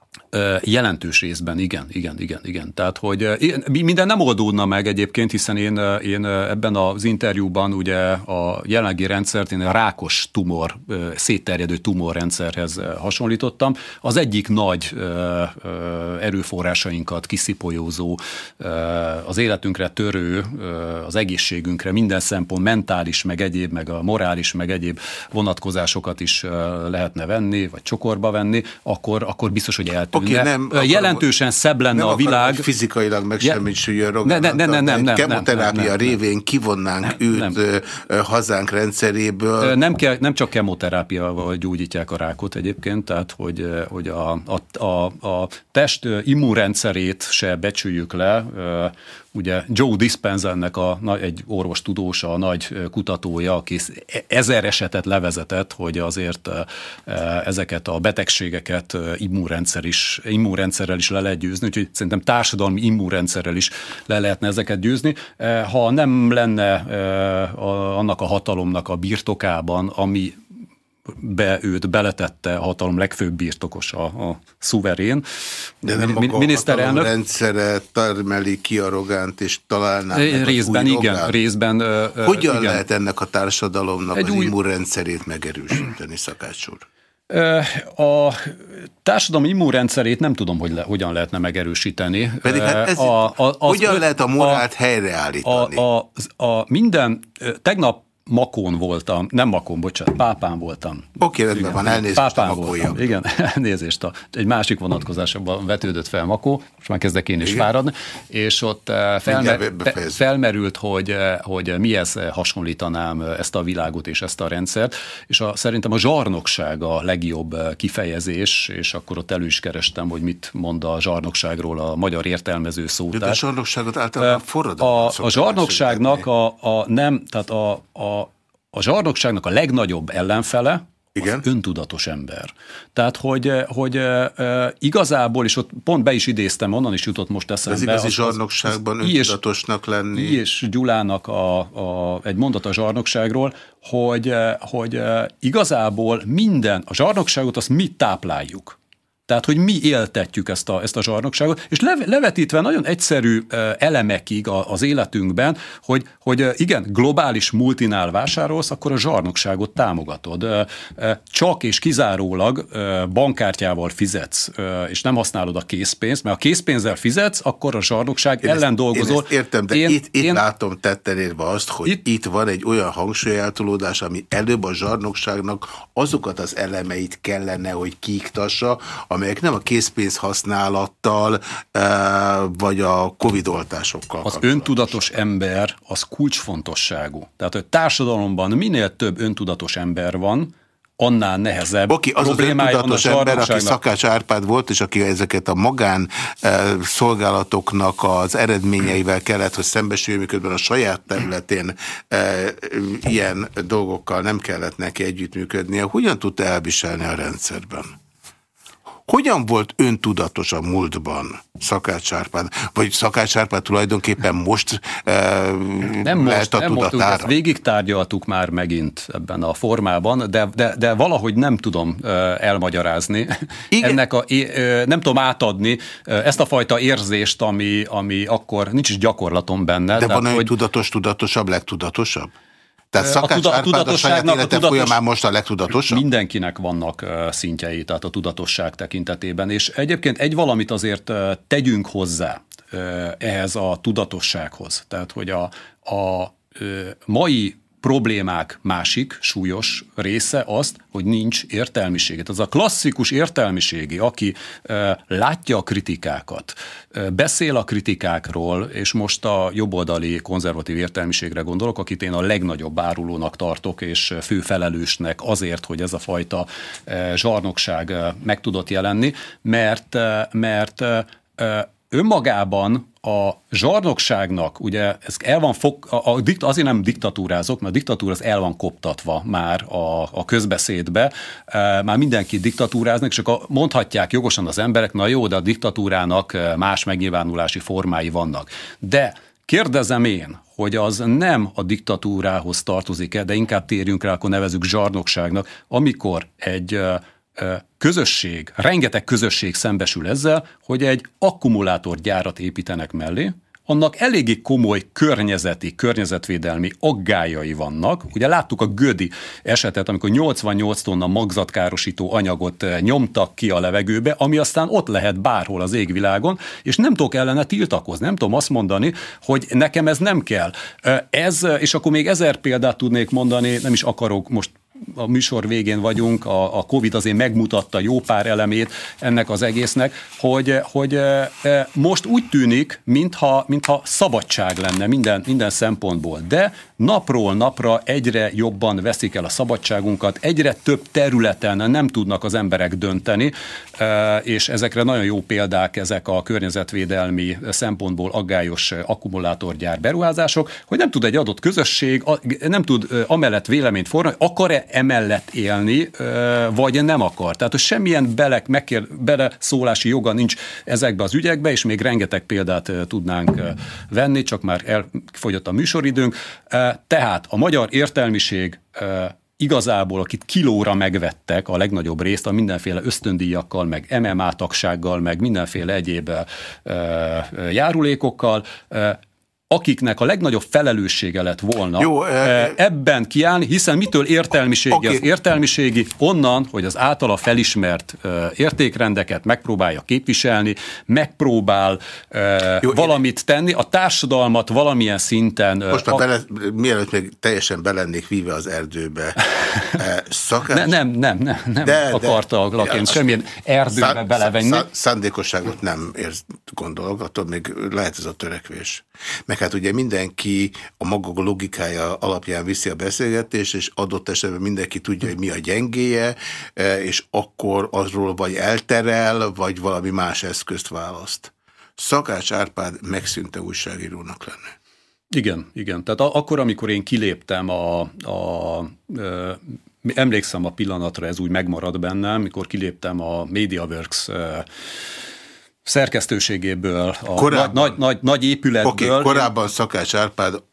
Jelentős részben, igen, igen, igen, igen. Tehát, hogy minden nem oldódna meg egyébként, hiszen én, én ebben az interjúban ugye a jelenlegi rendszert én a rákos tumor, szétterjedő tumorrendszerhez hasonlítottam. Az egyik nagy erőforrásainkat kiszipolyózó, az életünkre törő, az egészségünkre minden szempont, mentális, meg egyéb, meg a morális, meg egyéb vonatkozásokat is lehetne venni, vagy csokorba venni, akkor, akkor biztos, hogy el Okay, nem, jelentősen akarom, szebb lenne a világ. fizikailag megsemmisüljön Rogán. Ne, ne, ne, nem, nem, nem, kemoterápia nem, nem, révén kivonnánk nem, őt nem. hazánk rendszeréből. Nem, kell, nem csak kemoterápiával gyógyítják a rákot egyébként, tehát hogy, hogy a, a, a, a test immunrendszerét se becsüljük le, ugye Joe Dispenza-nek a, egy orvos tudósa, a nagy kutatója, aki ezer esetet levezetett, hogy azért ezeket a betegségeket immunrendszer is, immunrendszerrel is le lehet győzni, úgyhogy szerintem társadalmi immunrendszerrel is le lehetne ezeket győzni. Ha nem lenne annak a hatalomnak a birtokában, ami be őt beletette a hatalom legfőbb birtokosa, a szuverén. De nem miniszterelnök. a rendszere termeli ki a rogánt, és találná Részben igen, rogán. részben. Hogyan igen. lehet ennek a társadalomnak Egy az új... immunrendszerét megerősíteni, Szakács úr? A társadalmi immunrendszerét nem tudom, hogy le, hogyan lehetne megerősíteni. Pedig hát ez, a, a, az, hogyan lehet a morált a, helyreállítani? A, a, a minden, tegnap Makón voltam, nem Makón, bocsánat, Pápán voltam. Oké, rendben van, elnézést Pápán a voltam. Igen, [LAUGHS] elnézést. A, egy másik vonatkozásban vetődött fel Makó, most már kezdek én is Igen. fáradni, és ott eh, felmer, felmerült, hogy, eh, hogy mihez hasonlítanám ezt a világot és ezt a rendszert, és a, szerintem a zsarnokság a legjobb eh, kifejezés, és akkor ott elő is kerestem, hogy mit mond a zsarnokságról a magyar értelmező szótár. De a zsarnokságot általában forradalmat A, a zsarnokságnak a, a nem, tehát a, a a zsarnokságnak a legnagyobb ellenfele, igen. az öntudatos ember. Tehát, hogy, hogy e, igazából, és ott pont be is idéztem, onnan is jutott most eszembe. Ez igazi az, zsarnokságban az, öntudatosnak lenni. és Gyulának a, a, egy mondat a zsarnokságról, hogy, hogy igazából minden, a zsarnokságot azt mi tápláljuk. Tehát, hogy mi éltetjük ezt a, ezt a zsarnokságot, és levetítve nagyon egyszerű elemekig az életünkben, hogy, hogy igen, globális multinál vásárolsz, akkor a zsarnokságot támogatod. Csak és kizárólag bankkártyával fizetsz, és nem használod a készpénzt, mert a készpénzzel fizetsz, akkor a zsarnokság én ellen ezt, dolgozol. Én ezt értem, de én, itt, itt én, látom tetten érve azt, hogy itt, itt van egy olyan hangsúlyeltolódás, ami előbb a zsarnokságnak azokat az elemeit kellene, hogy kiiktassa, amelyek nem a készpénz használattal, eh, vagy a Covid oltásokkal. Az öntudatos ember az kulcsfontosságú. Tehát a társadalomban minél több öntudatos ember van, annál nehezebb Oké, az az öntudatos ember, aki Szakács Árpád volt, és aki ezeket a magán e, szolgálatoknak az eredményeivel kellett, hogy szembesüljön, miközben a saját területén e, ilyen dolgokkal nem kellett neki együttműködnie. Hogyan tudta elviselni a rendszerben? Hogyan volt öntudatos a múltban Szakács Árpád? Vagy Szakács Árpád tulajdonképpen most e, nem lehet most, a nem tudatára? Most, végig tárgyaltuk már megint ebben a formában, de, de, de valahogy nem tudom e, elmagyarázni. Igen. Ennek a, e, nem tudom átadni ezt a fajta érzést, ami, ami akkor nincs is gyakorlatom benne. De tehát, van hogy... tudatos, tudatosabb, legtudatosabb? Tehát Szakács a, Árpád a saját élete a tudatos, folyamán most a legtudatosabb? Mindenkinek vannak szintjei, tehát a tudatosság tekintetében. És egyébként egy valamit azért tegyünk hozzá ehhez a tudatossághoz. Tehát, hogy a, a mai problémák másik súlyos része azt, hogy nincs értelmiséget. Az a klasszikus értelmiségi, aki e, látja a kritikákat, e, beszél a kritikákról, és most a jobboldali konzervatív értelmiségre gondolok, akit én a legnagyobb árulónak tartok, és főfelelősnek azért, hogy ez a fajta e, zsarnokság e, meg tudott jelenni, mert, e, mert e, önmagában a zsarnokságnak, ugye ez el van fog, a, a, azért nem diktatúrázok, mert a diktatúra az el van koptatva már a, a közbeszédbe, e, már mindenki diktatúráznak, és akkor mondhatják jogosan az emberek, na jó, de a diktatúrának e, más megnyilvánulási formái vannak. De Kérdezem én, hogy az nem a diktatúrához tartozik-e, de inkább térjünk rá, akkor nevezük zsarnokságnak, amikor egy e, közösség, rengeteg közösség szembesül ezzel, hogy egy akkumulátorgyárat építenek mellé, annak eléggé komoly környezeti, környezetvédelmi aggájai vannak. Ugye láttuk a Gödi esetet, amikor 88 tonna magzatkárosító anyagot nyomtak ki a levegőbe, ami aztán ott lehet bárhol az égvilágon, és nem tudok ellene tiltakozni, nem tudom azt mondani, hogy nekem ez nem kell. Ez, és akkor még ezer példát tudnék mondani, nem is akarok most a műsor végén vagyunk, a, a Covid azért megmutatta jó pár elemét ennek az egésznek, hogy, hogy e, e, most úgy tűnik, mintha, mintha szabadság lenne minden, minden szempontból, de napról napra egyre jobban veszik el a szabadságunkat, egyre több területen nem tudnak az emberek dönteni, e, és ezekre nagyon jó példák ezek a környezetvédelmi szempontból aggályos akkumulátorgyár beruházások, hogy nem tud egy adott közösség, nem tud amellett véleményt formálni, akar-e emellett élni, vagy nem akar. Tehát, hogy semmilyen belek, megkér, beleszólási joga nincs ezekbe az ügyekbe, és még rengeteg példát tudnánk venni, csak már elfogyott a műsoridőnk. Tehát a magyar értelmiség igazából, akit kilóra megvettek a legnagyobb részt, a mindenféle ösztöndíjakkal, meg MMA tagsággal, meg mindenféle egyéb járulékokkal, akiknek a legnagyobb felelőssége lett volna Jó, e, ebben kiállni, hiszen mitől értelmiségi okay. az értelmiségi? Onnan, hogy az általa felismert értékrendeket megpróbálja képviselni, megpróbál Jó, valamit én... tenni, a társadalmat valamilyen szinten... Most a... bele, mielőtt még teljesen belennék víve az erdőbe, [LAUGHS] szakás... Ne, nem, nem, nem, nem de, akarta de, laként ja, semmilyen erdőbe szá, belevenni. Szá, szándékosságot nem érz, gondolok, attól még lehet ez a törekvés. Meg hát ugye mindenki a maga logikája alapján viszi a beszélgetést, és adott esetben mindenki tudja, hogy mi a gyengéje, e, és akkor azról vagy elterel, vagy valami más eszközt választ. Szakács Árpád megszűnte újságírónak lenni. Igen, igen. Tehát akkor, amikor én kiléptem a, a, a emlékszem a pillanatra, ez úgy megmarad bennem, mikor kiléptem a MediaWorks szerkesztőségéből, a korábban, nagy, nagy, nagy épületből. Okay, korábban Szakács Árpád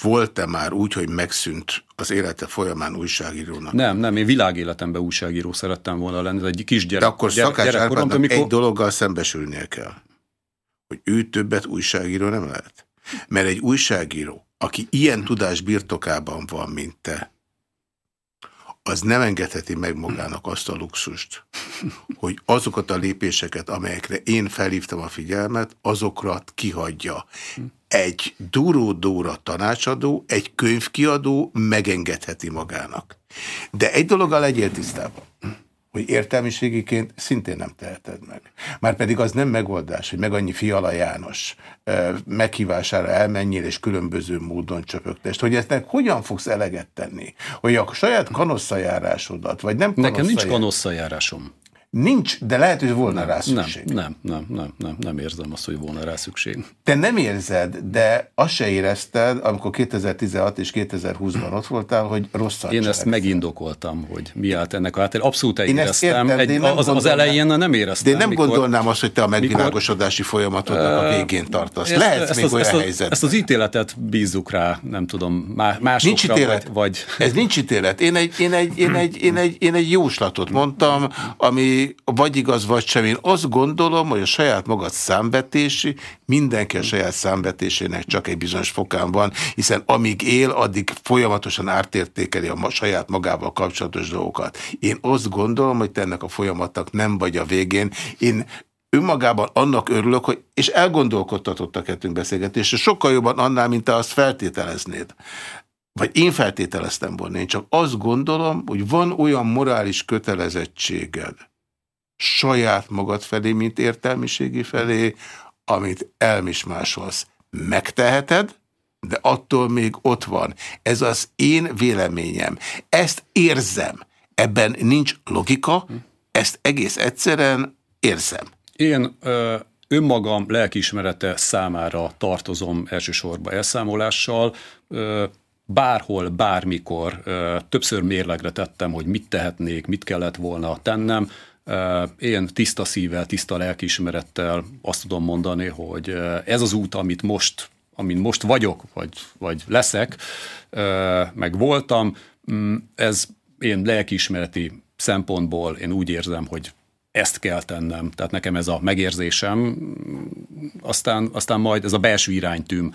volt-e már úgy, hogy megszűnt az élete folyamán újságírónak? Nem, nem, én világéletemben újságíró szerettem volna lenni, ez egy kis gyerek. De akkor gyere, Szakács Árpádnak amikor... egy dologgal szembesülnie kell, hogy ő többet újságíró nem lehet. Mert egy újságíró, aki ilyen tudás birtokában van, mint te, az nem engedheti meg magának azt a luxust, hogy azokat a lépéseket, amelyekre én felhívtam a figyelmet, azokra kihagyja. Egy Duró Dóra tanácsadó, egy könyvkiadó megengedheti magának. De egy dologgal legyél tisztában hogy értelmiségiként szintén nem teheted meg. Márpedig az nem megoldás, hogy meg annyi Fiala János meghívására elmenjél és különböző módon csöpögtest. Hogy ezt hogyan fogsz eleget tenni? Hogy a saját kanosszajárásodat, vagy nem Nekem nincs kanosszajárásom. Nincs, de lehet, hogy volna nem, rá szükség. Nem, nem, nem, nem, nem érzem azt, hogy volna rá szükség. Te nem érzed, de azt se érezted, amikor 2016 és 2020-ban ott voltál, hogy rosszat Én ezt megindokoltam, hogy mi állt ennek a háttér. Abszolút éreztem. Értem, Egy, az, az elején nem éreztem. De én nem mikor, gondolnám azt, hogy te a megvilágosodási mikor, folyamatodnak a végén tartasz. Ezt, Lehet ezt még az, olyan ezt, helyzet. Ezt az ítéletet bízzuk rá, nem tudom, másokra. Nincs ítélet. Vagy, vagy... Ez nincs ítélet. Én egy, én, egy, én, egy, én, egy, én egy jóslatot mondtam, ami vagy igaz, vagy sem. Én azt gondolom, hogy a saját magad számvetési, mindenki a saját számvetésének csak egy bizonyos fokán van, hiszen amíg él, addig folyamatosan ártértékeli a saját magával kapcsolatos dolgokat. Én azt gondolom, hogy te ennek a folyamatnak nem vagy a végén. Én önmagában annak örülök, hogy, és elgondolkodtatott a kettőnk beszélgetésre, sokkal jobban annál, mint te azt feltételeznéd vagy én feltételeztem volna, én csak azt gondolom, hogy van olyan morális kötelezettséged saját magad felé, mint értelmiségi felé, amit elmismásolsz. Megteheted, de attól még ott van. Ez az én véleményem. Ezt érzem. Ebben nincs logika, ezt egész egyszerűen érzem. Én ö, önmagam lelkiismerete számára tartozom elsősorban elszámolással. Ö, bárhol, bármikor többször mérlegre tettem, hogy mit tehetnék, mit kellett volna tennem. Én tiszta szívvel, tiszta lelkiismerettel azt tudom mondani, hogy ez az út, amit most, amin most vagyok, vagy, vagy leszek, meg voltam, mm, ez én lelkiismereti szempontból én úgy érzem, hogy ezt kell tennem. Tehát nekem ez a megérzésem, aztán, aztán majd ez a belső iránytűm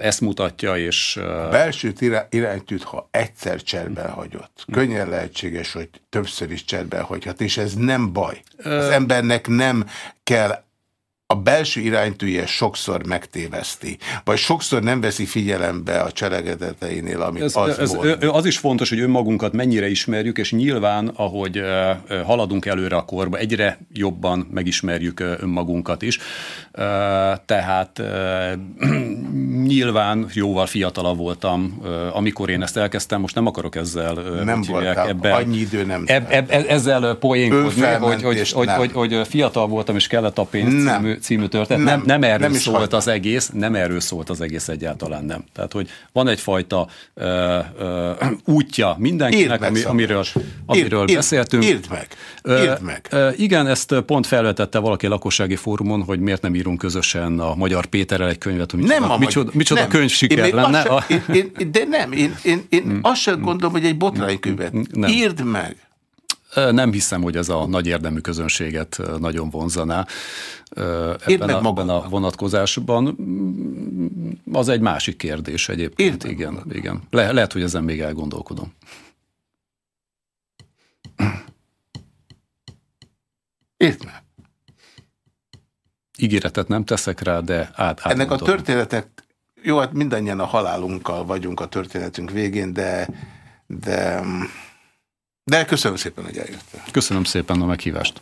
ezt mutatja, és... A belső iránytűt, ha egyszer cserben hagyott, könnyen lehetséges, hogy többször is cserben hagyhat, és ez nem baj. Az embernek nem kell a belső iránytűje sokszor megtéveszti, vagy sokszor nem veszi figyelembe a cselekedeteinél, amit ez, az ez, volt. Az is fontos, hogy önmagunkat mennyire ismerjük, és nyilván, ahogy haladunk előre a korba, egyre jobban megismerjük önmagunkat is. Tehát [CLEARS THROAT] nyilván jóval fiatalabb voltam, amikor én ezt elkezdtem, most nem akarok ezzel nem voltál, ebbe, annyi idő nem eb, eb, ezzel poénkodni, hogy, hogy, hogy, hogy, hogy fiatal voltam, és kellett a pénz nem. című, című történet. Nem, nem, nem erről nem szólt hagytam. az egész, nem erről szólt az egész egyáltalán nem. Tehát, hogy van egyfajta ö, ö, útja mindenkinek, ami, amiről, amiről írd, beszéltünk. Írd meg, írd meg. Ö, igen, ezt pont felvetette valaki a lakossági fórumon, hogy miért nem írunk közösen a Magyar Péterrel egy könyvet, hogy micsoda, nem micsoda, micsoda nem. könyv siker én lenne. a... én, én, de nem, én, én, én mm. azt sem gondolom, hogy egy botránykönyvet. Nem. Írd meg. Nem hiszem, hogy ez a nagy érdemű közönséget nagyon vonzaná ebben, a, ebben a vonatkozásban. az egy másik kérdés egyébként. Értem. Igen, igen. Le, lehet, hogy ezen még elgondolkodom. Értem. Ígéretet nem teszek rá, de át, Ennek a történetek, jó, hát mindannyian a halálunkkal vagyunk a történetünk végén, de, de, de köszönöm szépen, hogy eljöttél. Köszönöm szépen a meghívást.